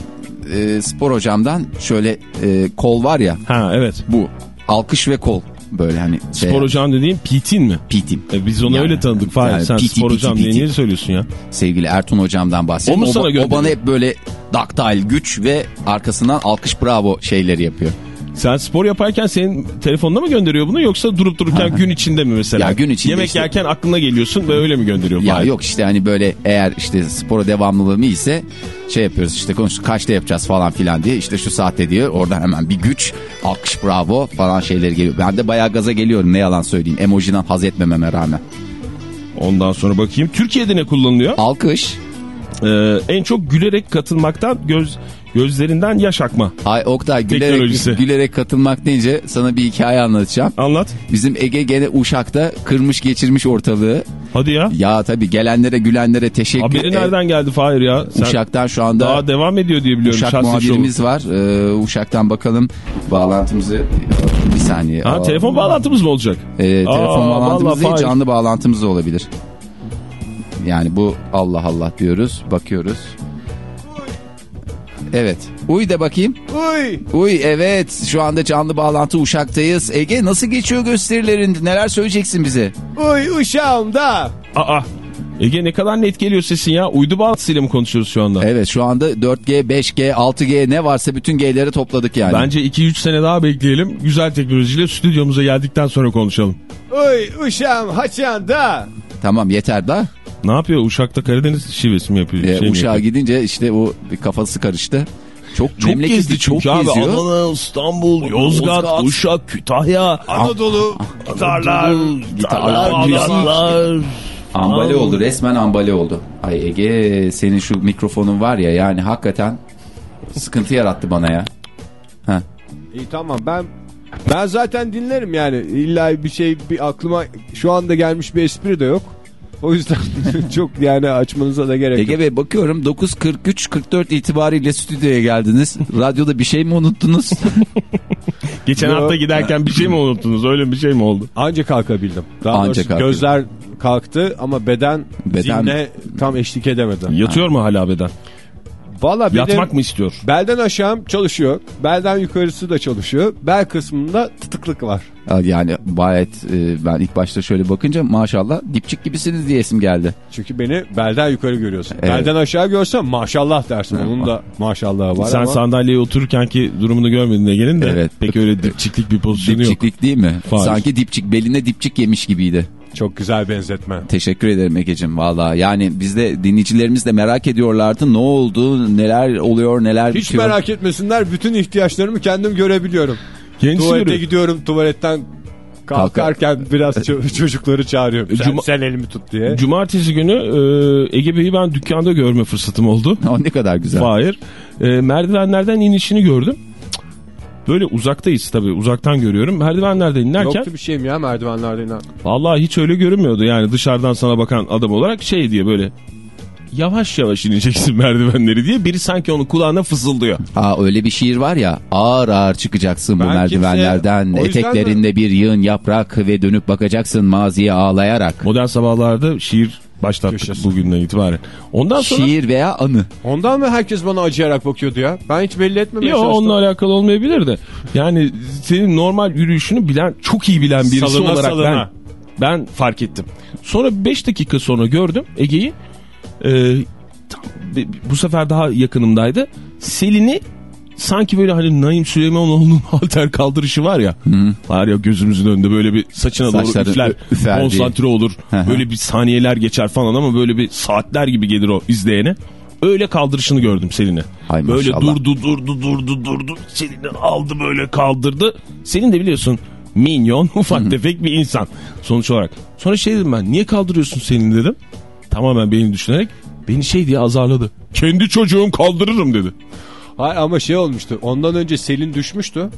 Speaker 3: e, spor hocamdan şöyle e, kol var ya
Speaker 4: Ha evet.
Speaker 3: bu alkış ve kol böyle hani şey,
Speaker 4: Spor hocam dediğin Pitin mi?
Speaker 3: pitim.
Speaker 4: E, biz onu
Speaker 3: Yani,
Speaker 4: öyle tanıdık. Fahir
Speaker 3: yani
Speaker 4: sen
Speaker 3: PT,
Speaker 4: spor
Speaker 3: PT,
Speaker 4: hocam diye niye söylüyorsun ya?
Speaker 3: Sevgili Ertuğ hocamdan bahsediyorum.
Speaker 4: O mu sana
Speaker 3: o
Speaker 4: gönderiyor?
Speaker 3: bana hep böyle daktil güç ve arkasından alkış bravo şeyleri yapıyor.
Speaker 4: Sen spor yaparken senin telefonuna mı gönderiyor bunu yoksa durup dururken gün içinde mi mesela?
Speaker 3: Ya gün içinde
Speaker 4: Yemek
Speaker 3: işte.
Speaker 4: yerken aklına geliyorsun ve öyle mi gönderiyor?
Speaker 3: Ya
Speaker 4: Fahir?
Speaker 3: yok işte hani böyle eğer işte spora devamlılığım iyiyse şey yapıyoruz işte konuş kaçta yapacağız falan filan diye işte şu saatte diyor oradan hemen bir güç alkış bravo falan şeyleri geliyor. Ben de bayağı gaza geliyorum ne yalan söyleyeyim emojiden haz etmememe rağmen.
Speaker 4: Ondan sonra bakayım. Türkiye'de ne kullanılıyor?
Speaker 3: Alkış.
Speaker 4: Ee, en çok gülerek katılmaktan göz gözlerinden yaş akma.
Speaker 3: Ay Oktay gülerek, gülerek katılmak deyince sana bir hikaye anlatacağım.
Speaker 4: Anlat.
Speaker 3: Bizim Ege gene Uşak'ta kırmış geçirmiş ortalığı.
Speaker 4: Hadi ya.
Speaker 3: Ya tabii gelenlere gülenlere teşekkür
Speaker 4: Haberi
Speaker 3: e,
Speaker 4: nereden geldi Fahir ya? Sen
Speaker 3: Uşak'tan şu anda
Speaker 4: daha devam ediyor diye biliyorum.
Speaker 3: Uşak muhabirimiz var. Ee, Uşak'tan bakalım bağlantımızı bir saniye.
Speaker 4: Ha,
Speaker 3: Aa,
Speaker 4: telefon bağlantımız mı olacak?
Speaker 3: e, telefon
Speaker 4: Aa,
Speaker 3: bağlantımız değil
Speaker 4: Fahir.
Speaker 3: canlı bağlantımız da olabilir. Yani bu Allah Allah diyoruz bakıyoruz. Evet. Uy de bakayım.
Speaker 2: Uy.
Speaker 3: Uy evet şu anda canlı bağlantı Uşak'tayız. Ege nasıl geçiyor gösterilerin? Neler söyleyeceksin bize?
Speaker 2: Uy uşağımda.
Speaker 4: Aa. Ege ne kadar net geliyor sesin ya. Uydu bağlantısıyla mı konuşuyoruz şu anda?
Speaker 3: Evet şu anda 4G, 5G, 6G ne varsa bütün G'leri topladık yani.
Speaker 4: Bence 2-3 sene daha bekleyelim. Güzel teknolojiyle stüdyomuza geldikten sonra konuşalım.
Speaker 2: Uy uşağım haçanda.
Speaker 3: Tamam yeter da.
Speaker 4: Ne yapıyor? Uşak'ta Karadeniz şivesi mi yapıyor?
Speaker 3: Ee,
Speaker 4: Şey
Speaker 3: Uşak'a
Speaker 4: yapıyor?
Speaker 3: gidince işte o kafası karıştı. Çok,
Speaker 4: Çok gezdi
Speaker 3: çok
Speaker 4: abi.
Speaker 3: geziyor.
Speaker 4: Adana, İstanbul, Yozgat,
Speaker 3: Yozgat.
Speaker 4: Uşak, Kütahya.
Speaker 2: Anadolu.
Speaker 4: Gitarlar,
Speaker 3: gitarlar,
Speaker 4: gitarlar.
Speaker 3: Ambale
Speaker 4: Aa.
Speaker 3: oldu resmen ambale oldu. Ay Ege senin şu mikrofonun var ya yani hakikaten sıkıntı yarattı bana ya. Heh.
Speaker 2: İyi tamam ben ben zaten dinlerim yani. İlla bir şey bir aklıma şu anda gelmiş bir espri de yok. O yüzden çok yani açmanıza da gerek
Speaker 3: Ege
Speaker 2: yok.
Speaker 3: Bey bakıyorum 9.43-44 itibariyle stüdyoya geldiniz. Radyoda bir şey mi unuttunuz?
Speaker 4: Geçen
Speaker 2: Yok.
Speaker 4: hafta giderken bir şey mi unuttunuz? Öyle bir şey mi oldu?
Speaker 2: Anca kalkabildim. Daha
Speaker 3: Anca
Speaker 2: doğrusu
Speaker 3: kalkabildim.
Speaker 2: gözler kalktı ama beden,
Speaker 3: Beden-
Speaker 2: zihne tam eşlik edemedi.
Speaker 4: Yatıyor mu hala beden?
Speaker 2: Valla
Speaker 4: Yatmak mı istiyor?
Speaker 2: belden aşağım çalışıyor. Belden yukarısı da çalışıyor. Bel kısmında tıtıklık var.
Speaker 3: yani gayet e, ben ilk başta şöyle bakınca maşallah dipçik gibisiniz diyesim geldi.
Speaker 2: Çünkü beni belden yukarı görüyorsun.
Speaker 3: Evet.
Speaker 2: Belden aşağı görsen maşallah dersin. Onun da maşallahı var
Speaker 4: Sen
Speaker 2: ama.
Speaker 4: sandalyeye otururken ki durumunu görmedin Ege'nin de.
Speaker 3: Evet.
Speaker 4: Pek öyle dipçiklik bir pozisyonu yok.
Speaker 3: Dipçiklik değil mi?
Speaker 4: Fahir.
Speaker 3: Sanki dipçik beline dipçik yemiş gibiydi.
Speaker 2: Çok güzel benzetme.
Speaker 3: Teşekkür ederim Ege'cim valla. Yani biz de dinleyicilerimiz de merak ediyorlardı. Ne oldu? Neler oluyor? Neler
Speaker 2: Hiç
Speaker 3: bitiyor?
Speaker 2: merak etmesinler. Bütün ihtiyaçlarımı kendim görebiliyorum.
Speaker 4: Kendisi
Speaker 2: Tuvalete
Speaker 4: görüyor.
Speaker 2: gidiyorum tuvaletten kalkarken biraz ço- çocukları çağırıyorum. Sen,
Speaker 4: Cuma-
Speaker 2: sen elimi tut diye.
Speaker 4: Cumartesi günü e, Ege Bey'i ben dükkanda görme fırsatım oldu.
Speaker 3: O ne kadar güzel.
Speaker 4: Hayır. E, merdivenlerden inişini gördüm. Böyle uzaktayız tabii uzaktan görüyorum. Merdivenlerden inerken
Speaker 2: Yoktu bir şeyim ya merdivenlerde inen.
Speaker 4: vallahi hiç öyle görünmüyordu. Yani dışarıdan sana bakan adam olarak şey diye böyle yavaş yavaş ineceksin merdivenleri diye biri sanki onun kulağına fısıldıyor.
Speaker 3: Aa öyle bir şiir var ya ağır ağır çıkacaksın bu
Speaker 2: Ben
Speaker 3: merdivenlerden
Speaker 2: kimseye- o yüzden
Speaker 3: eteklerinde bir yığın yaprak ve dönüp bakacaksın maziye ağlayarak.
Speaker 4: Modern sabahlarda şiir başlattık
Speaker 2: Köşesi.
Speaker 4: bugünden itibaren. Ondan sonra
Speaker 3: Şiir veya anı.
Speaker 2: Ondan mı herkes bana acıyarak bakıyordu ya? Ben hiç belli etmemeye
Speaker 4: Yok onunla alakalı olmayabilir de. Yani senin normal yürüyüşünü bilen, çok iyi bilen birisi
Speaker 2: Salına
Speaker 4: olarak
Speaker 2: salına.
Speaker 4: ben ben fark ettim. Sonra 5 dakika sonra gördüm Ege'yi. Ee, bi- bu sefer daha yakınımdaydı. Selin'i sanki böyle hani Naim Süleymanoğlu'nun halter kaldırışı var ya. Var ya gözümüzün önünde böyle bir saçına doğru
Speaker 3: Saçları
Speaker 4: üfler,
Speaker 3: ü- üfer diye.
Speaker 4: konsantre olur.
Speaker 3: Hı hı.
Speaker 4: böyle bir saniyeler geçer falan ama böyle bir saatler gibi gelir o izleyene. Öyle kaldırışını gördüm Selin'e. Böyle
Speaker 3: maşallah.
Speaker 4: durdu durdu durdu durdu. Selin'i aldı böyle kaldırdı. Selin de biliyorsun minyon ufak tefek bir insan sonuç olarak. Sonra şey dedim ben niye kaldırıyorsun Selin dedim. Tamamen beni düşünerek beni şey diye azarladı. Kendi çocuğum kaldırırım dedi.
Speaker 2: Hayır ama şey olmuştu. Ondan önce Selin düşmüştü.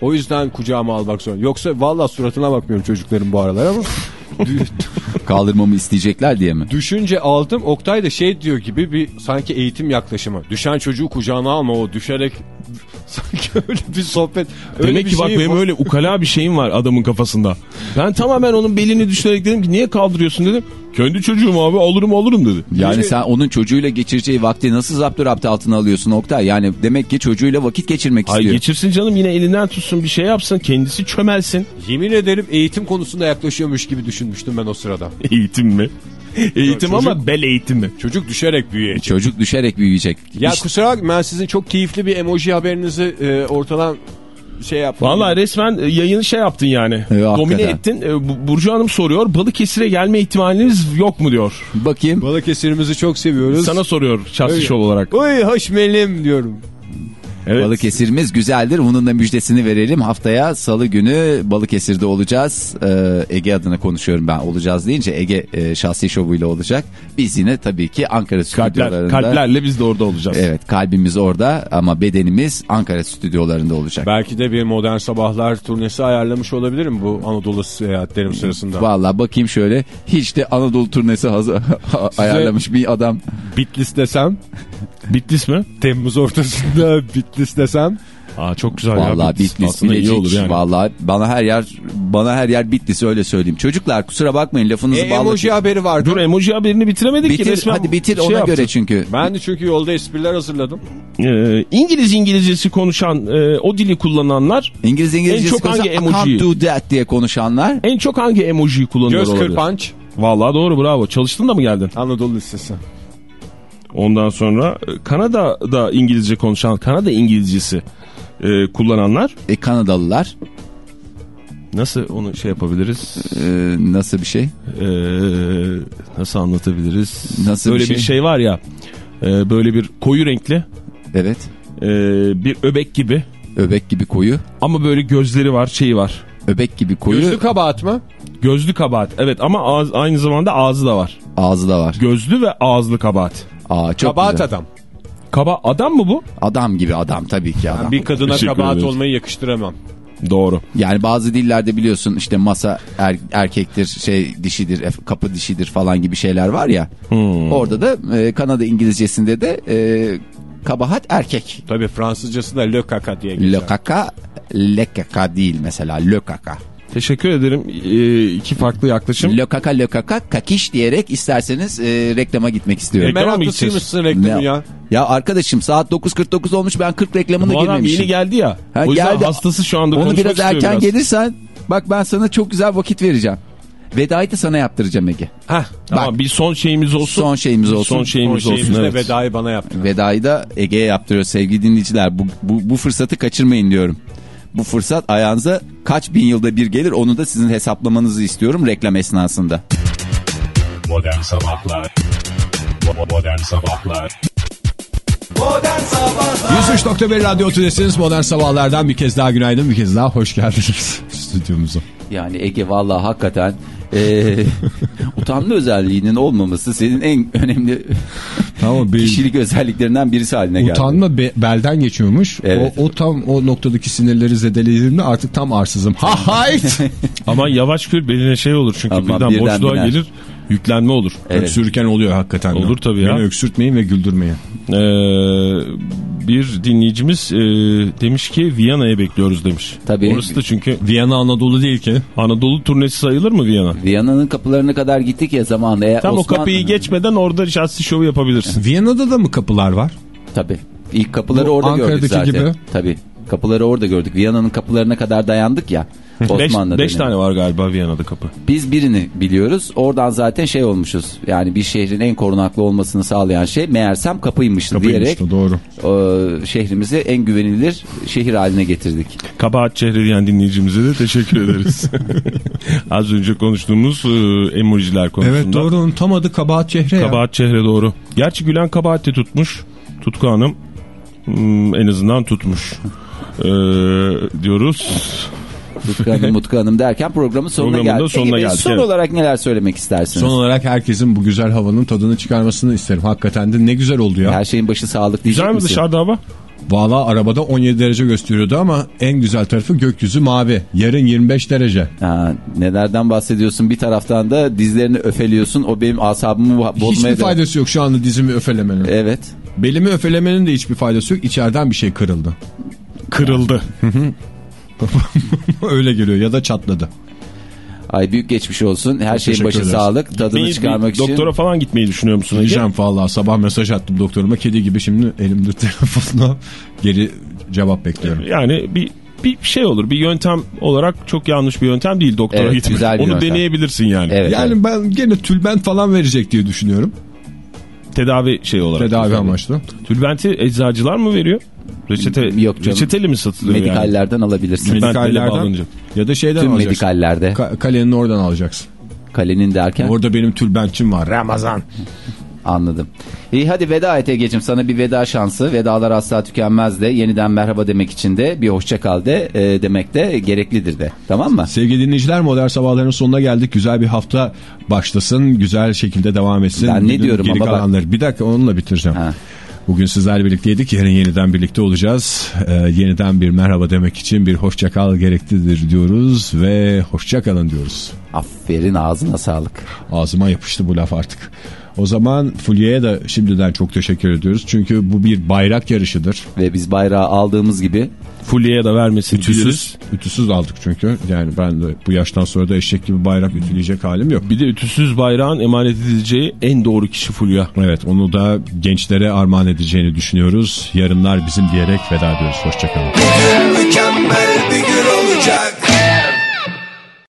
Speaker 2: O yüzden kucağıma almak zorunda. Yoksa valla suratına bakmıyorum çocukların bu aralar ama.
Speaker 3: Kaldırmamı isteyecekler diye mi?
Speaker 2: Düşünce aldım. Oktay da şey diyor gibi bir sanki eğitim yaklaşımı. Düşen çocuğu kucağına alma o düşerek sanki öyle bir sohbet. Öyle
Speaker 4: Demek
Speaker 2: bir
Speaker 4: ki bak
Speaker 2: şey
Speaker 4: benim
Speaker 2: var.
Speaker 4: öyle ukala bir şeyim var adamın kafasında. Ben tamamen onun belini düşünerek dedim ki niye kaldırıyorsun dedim. Kendi çocuğum abi alırım alırım dedi.
Speaker 3: Yani sen onun çocuğuyla geçireceği vakti nasıl zapturapt altına alıyorsun Oktay? Yani demek ki çocuğuyla vakit geçirmek
Speaker 4: Ay
Speaker 3: istiyor.
Speaker 4: geçirsin canım yine elinden tutsun bir şey yapsın kendisi çömelsin.
Speaker 2: Yemin ederim eğitim konusunda yaklaşıyormuş gibi düşünmüştüm ben o sırada.
Speaker 4: Eğitim mi? Eğitim
Speaker 2: Çocuk-
Speaker 4: ama bel eğitimi.
Speaker 2: Çocuk düşerek büyüyecek.
Speaker 3: Çocuk düşerek büyüyecek.
Speaker 2: Ya
Speaker 3: İşte-
Speaker 2: kusura bakmayın ben sizin çok keyifli bir emoji haberinizi e, ortadan şey yaptım.
Speaker 4: Vallahi resmen e, yayını şey yaptın yani.
Speaker 3: hakikaten.
Speaker 4: Domine ettin. E, Bu- Burcu Hanım soruyor. Balıkesir'e gelme ihtimaliniz yok mu diyor.
Speaker 3: Bakayım.
Speaker 2: Balıkesir'imizi çok seviyoruz.
Speaker 4: Sana soruyor şahsi şov olarak.
Speaker 2: Oy hoşmelim diyorum.
Speaker 4: Evet.
Speaker 3: Balıkesir'imiz güzeldir. Bunun da müjdesini verelim. Haftaya salı günü Balıkesir'de olacağız. Ee, Ege adına konuşuyorum ben. Olacağız deyince Ege e, şahsi şovuyla olacak. Biz yine tabii ki Ankara
Speaker 4: Kalpler,
Speaker 3: stüdyolarında.
Speaker 4: kalplerle biz de orada olacağız.
Speaker 3: Evet kalbimiz orada ama bedenimiz Ankara stüdyolarında olacak.
Speaker 2: Belki de bir modern sabahlar turnesi ayarlamış olabilirim bu Anadolu seyahatlerim sırasında.
Speaker 3: Vallahi bakayım şöyle hiç de Anadolu turnesi hazır, ayarlamış bir adam.
Speaker 2: Bitlis desem,
Speaker 4: Bitlis mi?
Speaker 2: Temmuz ortasında Bitlis desem.
Speaker 4: Aa çok güzel ya.
Speaker 3: Vallahi Bitlis,
Speaker 4: Aslında iyi olur yani.
Speaker 3: Vallahi bana her yer bana her yer Bitlis öyle söyleyeyim. Çocuklar kusura bakmayın lafınızı
Speaker 2: E,
Speaker 3: bağlı.
Speaker 2: emoji haberi vardı.
Speaker 4: Dur emoji haberini bitiremedik ki.
Speaker 3: Bitir,
Speaker 4: resmen
Speaker 3: hadi bitir
Speaker 4: şey
Speaker 3: ona
Speaker 4: yaptın.
Speaker 3: göre çünkü.
Speaker 2: Ben de çünkü yolda espriler hazırladım.
Speaker 4: Ee, İngiliz İngilizcesi konuşan e, o dili kullananlar
Speaker 3: İngiliz İngilizcesi
Speaker 4: En çok hangi
Speaker 3: "I can't
Speaker 4: emojiyi?"
Speaker 3: do that diye konuşanlar.
Speaker 4: en çok hangi emojiyi kullanıyor
Speaker 2: Göz
Speaker 4: olabilir?
Speaker 2: kırpanç
Speaker 4: Vallahi doğru bravo. Çalıştın da mı geldin?
Speaker 2: Anadolu Lisesi.
Speaker 4: Ondan sonra e, Kanada'da İngilizce konuşan, Kanada İngilizcesi e, kullananlar
Speaker 3: E, Kanadalılar
Speaker 4: nasıl onu şey yapabiliriz?
Speaker 3: e, nasıl bir şey?
Speaker 4: E, nasıl anlatabiliriz?
Speaker 3: Nasıl
Speaker 4: böyle
Speaker 3: bir şey?
Speaker 4: bir şey var ya. e, böyle bir koyu renkli,
Speaker 3: Evet.
Speaker 4: e, bir öbek gibi
Speaker 3: Öbek gibi koyu.
Speaker 4: ama böyle gözleri var, şeyi var.
Speaker 3: Öbek gibi koyu.
Speaker 2: Gözlü kabahat mı?
Speaker 4: Gözlü kabahat. Evet ama ağız, aynı zamanda ağzı da var.
Speaker 3: Ağzı da var.
Speaker 4: Gözlü ve ağızlı kabahat.
Speaker 3: Aa, çok
Speaker 2: kabahat
Speaker 3: güzel.
Speaker 2: adam.
Speaker 4: Kaba adam mı bu?
Speaker 3: Adam gibi adam tabii ki adam.
Speaker 2: Bir kadına
Speaker 4: Teşekkür
Speaker 2: kabahat
Speaker 4: ederiz.
Speaker 2: olmayı yakıştıramam.
Speaker 4: Doğru.
Speaker 3: Yani bazı dillerde biliyorsun işte masa er- erkektir, şey dişidir, kapı dişidir falan gibi şeyler var ya.
Speaker 4: Hmm.
Speaker 3: Orada da e, Kanada İngilizcesinde de e, kabahat erkek.
Speaker 2: Tabii Fransızcası da le kaka diye geçer.
Speaker 3: Le kaka, le kaka değil mesela. Le kaka.
Speaker 4: Teşekkür ederim. E, iki farklı yaklaşım.
Speaker 3: Le kaka, le kaka, kakiş diyerek isterseniz e, reklama gitmek istiyorum.
Speaker 4: Reklama mı
Speaker 2: Meraklısıymışsın reklamı ya.
Speaker 3: Ya arkadaşım saat 9.49 olmuş ben 40 reklamına
Speaker 4: Bu adam
Speaker 3: girmemişim.
Speaker 4: yeni geldi ya.
Speaker 3: Ha,
Speaker 4: o yüzden
Speaker 3: geldi.
Speaker 4: hastası şu anda
Speaker 3: Onu biraz erken
Speaker 4: biraz.
Speaker 3: gelirsen bak ben sana çok güzel vakit vereceğim. Vedayı da sana yaptıracağım Ege.
Speaker 2: Heh.
Speaker 4: Tamam
Speaker 3: Bak.
Speaker 4: bir son şeyimiz olsun.
Speaker 3: Son şeyimiz olsun.
Speaker 4: Son şeyimiz
Speaker 2: Son
Speaker 4: olsun.
Speaker 2: şeyimizde
Speaker 4: Evet.
Speaker 2: vedayı bana yaptı.
Speaker 3: Vedayı da Ege'ye yaptırıyor sevgili dinleyiciler. Bu, bu, bu fırsatı kaçırmayın diyorum. Bu fırsat ayağınıza kaç bin yılda bir gelir onu da sizin hesaplamanızı istiyorum reklam esnasında.
Speaker 1: Modern Sabahlar Bo- Modern Sabahlar
Speaker 2: 103.1 Radyo Tülesi'niz Modern Sabahlar'dan bir kez daha günaydın bir kez daha hoş geldiniz stüdyomuza.
Speaker 3: Yani Ege vallahi hakikaten eee utanma özelliğinin olmaması senin en önemli
Speaker 2: Tamam bir
Speaker 3: kişilik özelliklerinden birisi haline geldi.
Speaker 2: utanma be- belden geçiyormuş.
Speaker 3: Evet.
Speaker 2: O, o tam o noktadaki sinirleri zedelediğimde artık tam arsızım. Ha hayt.
Speaker 4: Ama yavaş gül beline şey olur çünkü
Speaker 3: Ama
Speaker 4: birden,
Speaker 3: birden
Speaker 4: boşluğa
Speaker 3: biner.
Speaker 4: gelir yüklenme olur.
Speaker 3: Evet.
Speaker 2: Öksürürken oluyor hakikaten.
Speaker 4: Olur tabii ya.
Speaker 2: Beni öksürtmeyin ve güldürmeyin.
Speaker 4: Ee, bir dinleyicimiz e, demiş ki Viyana'ya bekliyoruz demiş.
Speaker 3: Tabii.
Speaker 4: Orası da çünkü
Speaker 2: Viyana Anadolu değil ki.
Speaker 4: Anadolu turnesi sayılır mı Viyana?
Speaker 3: Viyana'nın kapılarına kadar gittik ya zamanında. Eğer
Speaker 4: Tam o
Speaker 3: Osman-
Speaker 4: kapıyı geçmeden orada şahsi şovu yapabilirsin.
Speaker 2: Viyana'da da mı kapılar var?
Speaker 3: Tabii. İlk kapıları
Speaker 2: Bu
Speaker 3: orada gördük
Speaker 2: Ankara'daki
Speaker 3: zaten.
Speaker 2: gibi.
Speaker 3: Tabii. Kapıları orada gördük. Viyana'nın kapılarına kadar dayandık ya.
Speaker 4: Beş,
Speaker 3: Osmanlı
Speaker 4: beş
Speaker 3: dönemi.
Speaker 4: tane var galiba Viyana'da kapı.
Speaker 3: Biz birini biliyoruz. Oradan zaten şey olmuşuz. Yani bir şehrin en korunaklı olmasını sağlayan şey meğersem kapıymış diyerek
Speaker 2: Kapıymış da doğru.
Speaker 3: o, şehrimizi en güvenilir şehir haline getirdik.
Speaker 4: Kabahat çehre diyen dinleyicimize de teşekkür ederiz. Az önce konuştuğumuz e, emojiler konusunda.
Speaker 2: Evet doğru unutamadı kabahat çehre ya.
Speaker 4: Kabahat çehre doğru. Gerçi Gülen kabahat de tutmuş. Tutku Hanım hmm, en azından tutmuş. Ee, diyoruz.
Speaker 3: Tutku Hanım, Mutku Hanım derken programın sonuna
Speaker 4: Programın da
Speaker 3: geldik.
Speaker 4: sonuna
Speaker 3: Peki,
Speaker 4: geldik,
Speaker 3: Son
Speaker 4: evet.
Speaker 3: olarak neler söylemek istersiniz?
Speaker 2: Son olarak herkesin bu güzel havanın tadını çıkarmasını isterim. Hakikaten de ne güzel oldu ya.
Speaker 3: Her şeyin başı sağlık diyecek
Speaker 4: Güzel mi
Speaker 3: misin?
Speaker 4: dışarıda hava?
Speaker 2: Valla arabada 17 derece gösteriyordu ama en güzel tarafı gökyüzü mavi. Yarın 25 derece.
Speaker 3: Ha, nelerden bahsediyorsun? Bir taraftan da dizlerini öfeliyorsun. O benim asabımı bozmaya
Speaker 2: Hiçbir
Speaker 3: devam-
Speaker 2: faydası yok şu anda dizimi öfelemenin.
Speaker 3: Evet.
Speaker 2: Belimi öfelemenin de hiçbir faydası yok. İçeriden bir şey kırıldı.
Speaker 4: Kırıldı.
Speaker 2: Öyle geliyor ya da çatladı.
Speaker 3: Ay büyük geçmiş olsun. Her şeyin başı
Speaker 2: ederiz.
Speaker 3: sağlık. Tadını
Speaker 4: bir
Speaker 3: çıkarmak için.
Speaker 4: Doktora falan gitmeyi düşünüyor musun? Ege?
Speaker 2: Diyeceğim valla sabah mesaj attım doktoruma. Kedi gibi şimdi elimde telefonla geri cevap bekliyorum.
Speaker 4: Yani bir bir şey olur. Bir yöntem olarak çok yanlış bir yöntem değil doktora
Speaker 3: Evet,
Speaker 4: gitmek.
Speaker 3: güzel
Speaker 4: Onu
Speaker 3: yöntem.
Speaker 4: deneyebilirsin yani.
Speaker 3: Evet,
Speaker 2: Yani
Speaker 3: evet.
Speaker 2: ben gene tülbent falan verecek diye düşünüyorum.
Speaker 4: Tedavi şey olarak.
Speaker 2: Tedavi amaçlı.
Speaker 4: Tülbenti eczacılar mı veriyor? Reçete,
Speaker 3: Yok canım.
Speaker 4: Reçeteli mi satılıyor yani?
Speaker 3: Medikallerden alabilirsin.
Speaker 4: Med-
Speaker 2: Medikallerden ya da şeyden
Speaker 3: Tüm
Speaker 2: alacaksın.
Speaker 3: medikallerde.
Speaker 2: Ka- kalenin oradan alacaksın.
Speaker 3: Kalenin derken
Speaker 2: Orada benim tülbentçim var. Ramazan.
Speaker 3: anladım. İyi hadi veda et Ege'cim sana bir veda şansı. Vedalar asla tükenmez de yeniden merhaba demek için de bir hoşça kal de e, demek de gereklidir de. Tamam mı?
Speaker 2: Sevgili dinleyiciler modern sabahların sonuna geldik. Güzel bir hafta başlasın. Güzel şekilde devam etsin.
Speaker 3: Ben ne
Speaker 2: Bugün
Speaker 3: diyorum
Speaker 2: geri
Speaker 3: ama bak-.
Speaker 2: Bir dakika onunla bitireceğim.
Speaker 3: Ha.
Speaker 2: Bugün sizlerle birlikteydik. Yarın yeniden birlikte olacağız. Ee, yeniden bir merhaba demek için bir hoşçakal gereklidir diyoruz ve hoşçakalın diyoruz.
Speaker 3: Aferin ağzına sağlık.
Speaker 2: Ağzıma yapıştı bu laf artık. O zaman Fulya'ya da şimdiden çok teşekkür ediyoruz. Çünkü bu bir bayrak yarışıdır.
Speaker 3: Ve biz bayrağı aldığımız gibi
Speaker 4: Fulya'ya da vermesini
Speaker 2: Ütüsüz,
Speaker 4: biliriz.
Speaker 2: ütüsüz aldık çünkü. Yani ben de bu yaştan sonra da eşek gibi bayrak ütüleyecek halim yok.
Speaker 4: Bir de ütüsüz bayrağın emanet edileceği en doğru kişi Fulya.
Speaker 2: Evet onu da gençlere armağan edeceğini düşünüyoruz. Yarınlar bizim diyerek veda ediyoruz. Hoşçakalın.
Speaker 5: Mükemmel bir gün olacak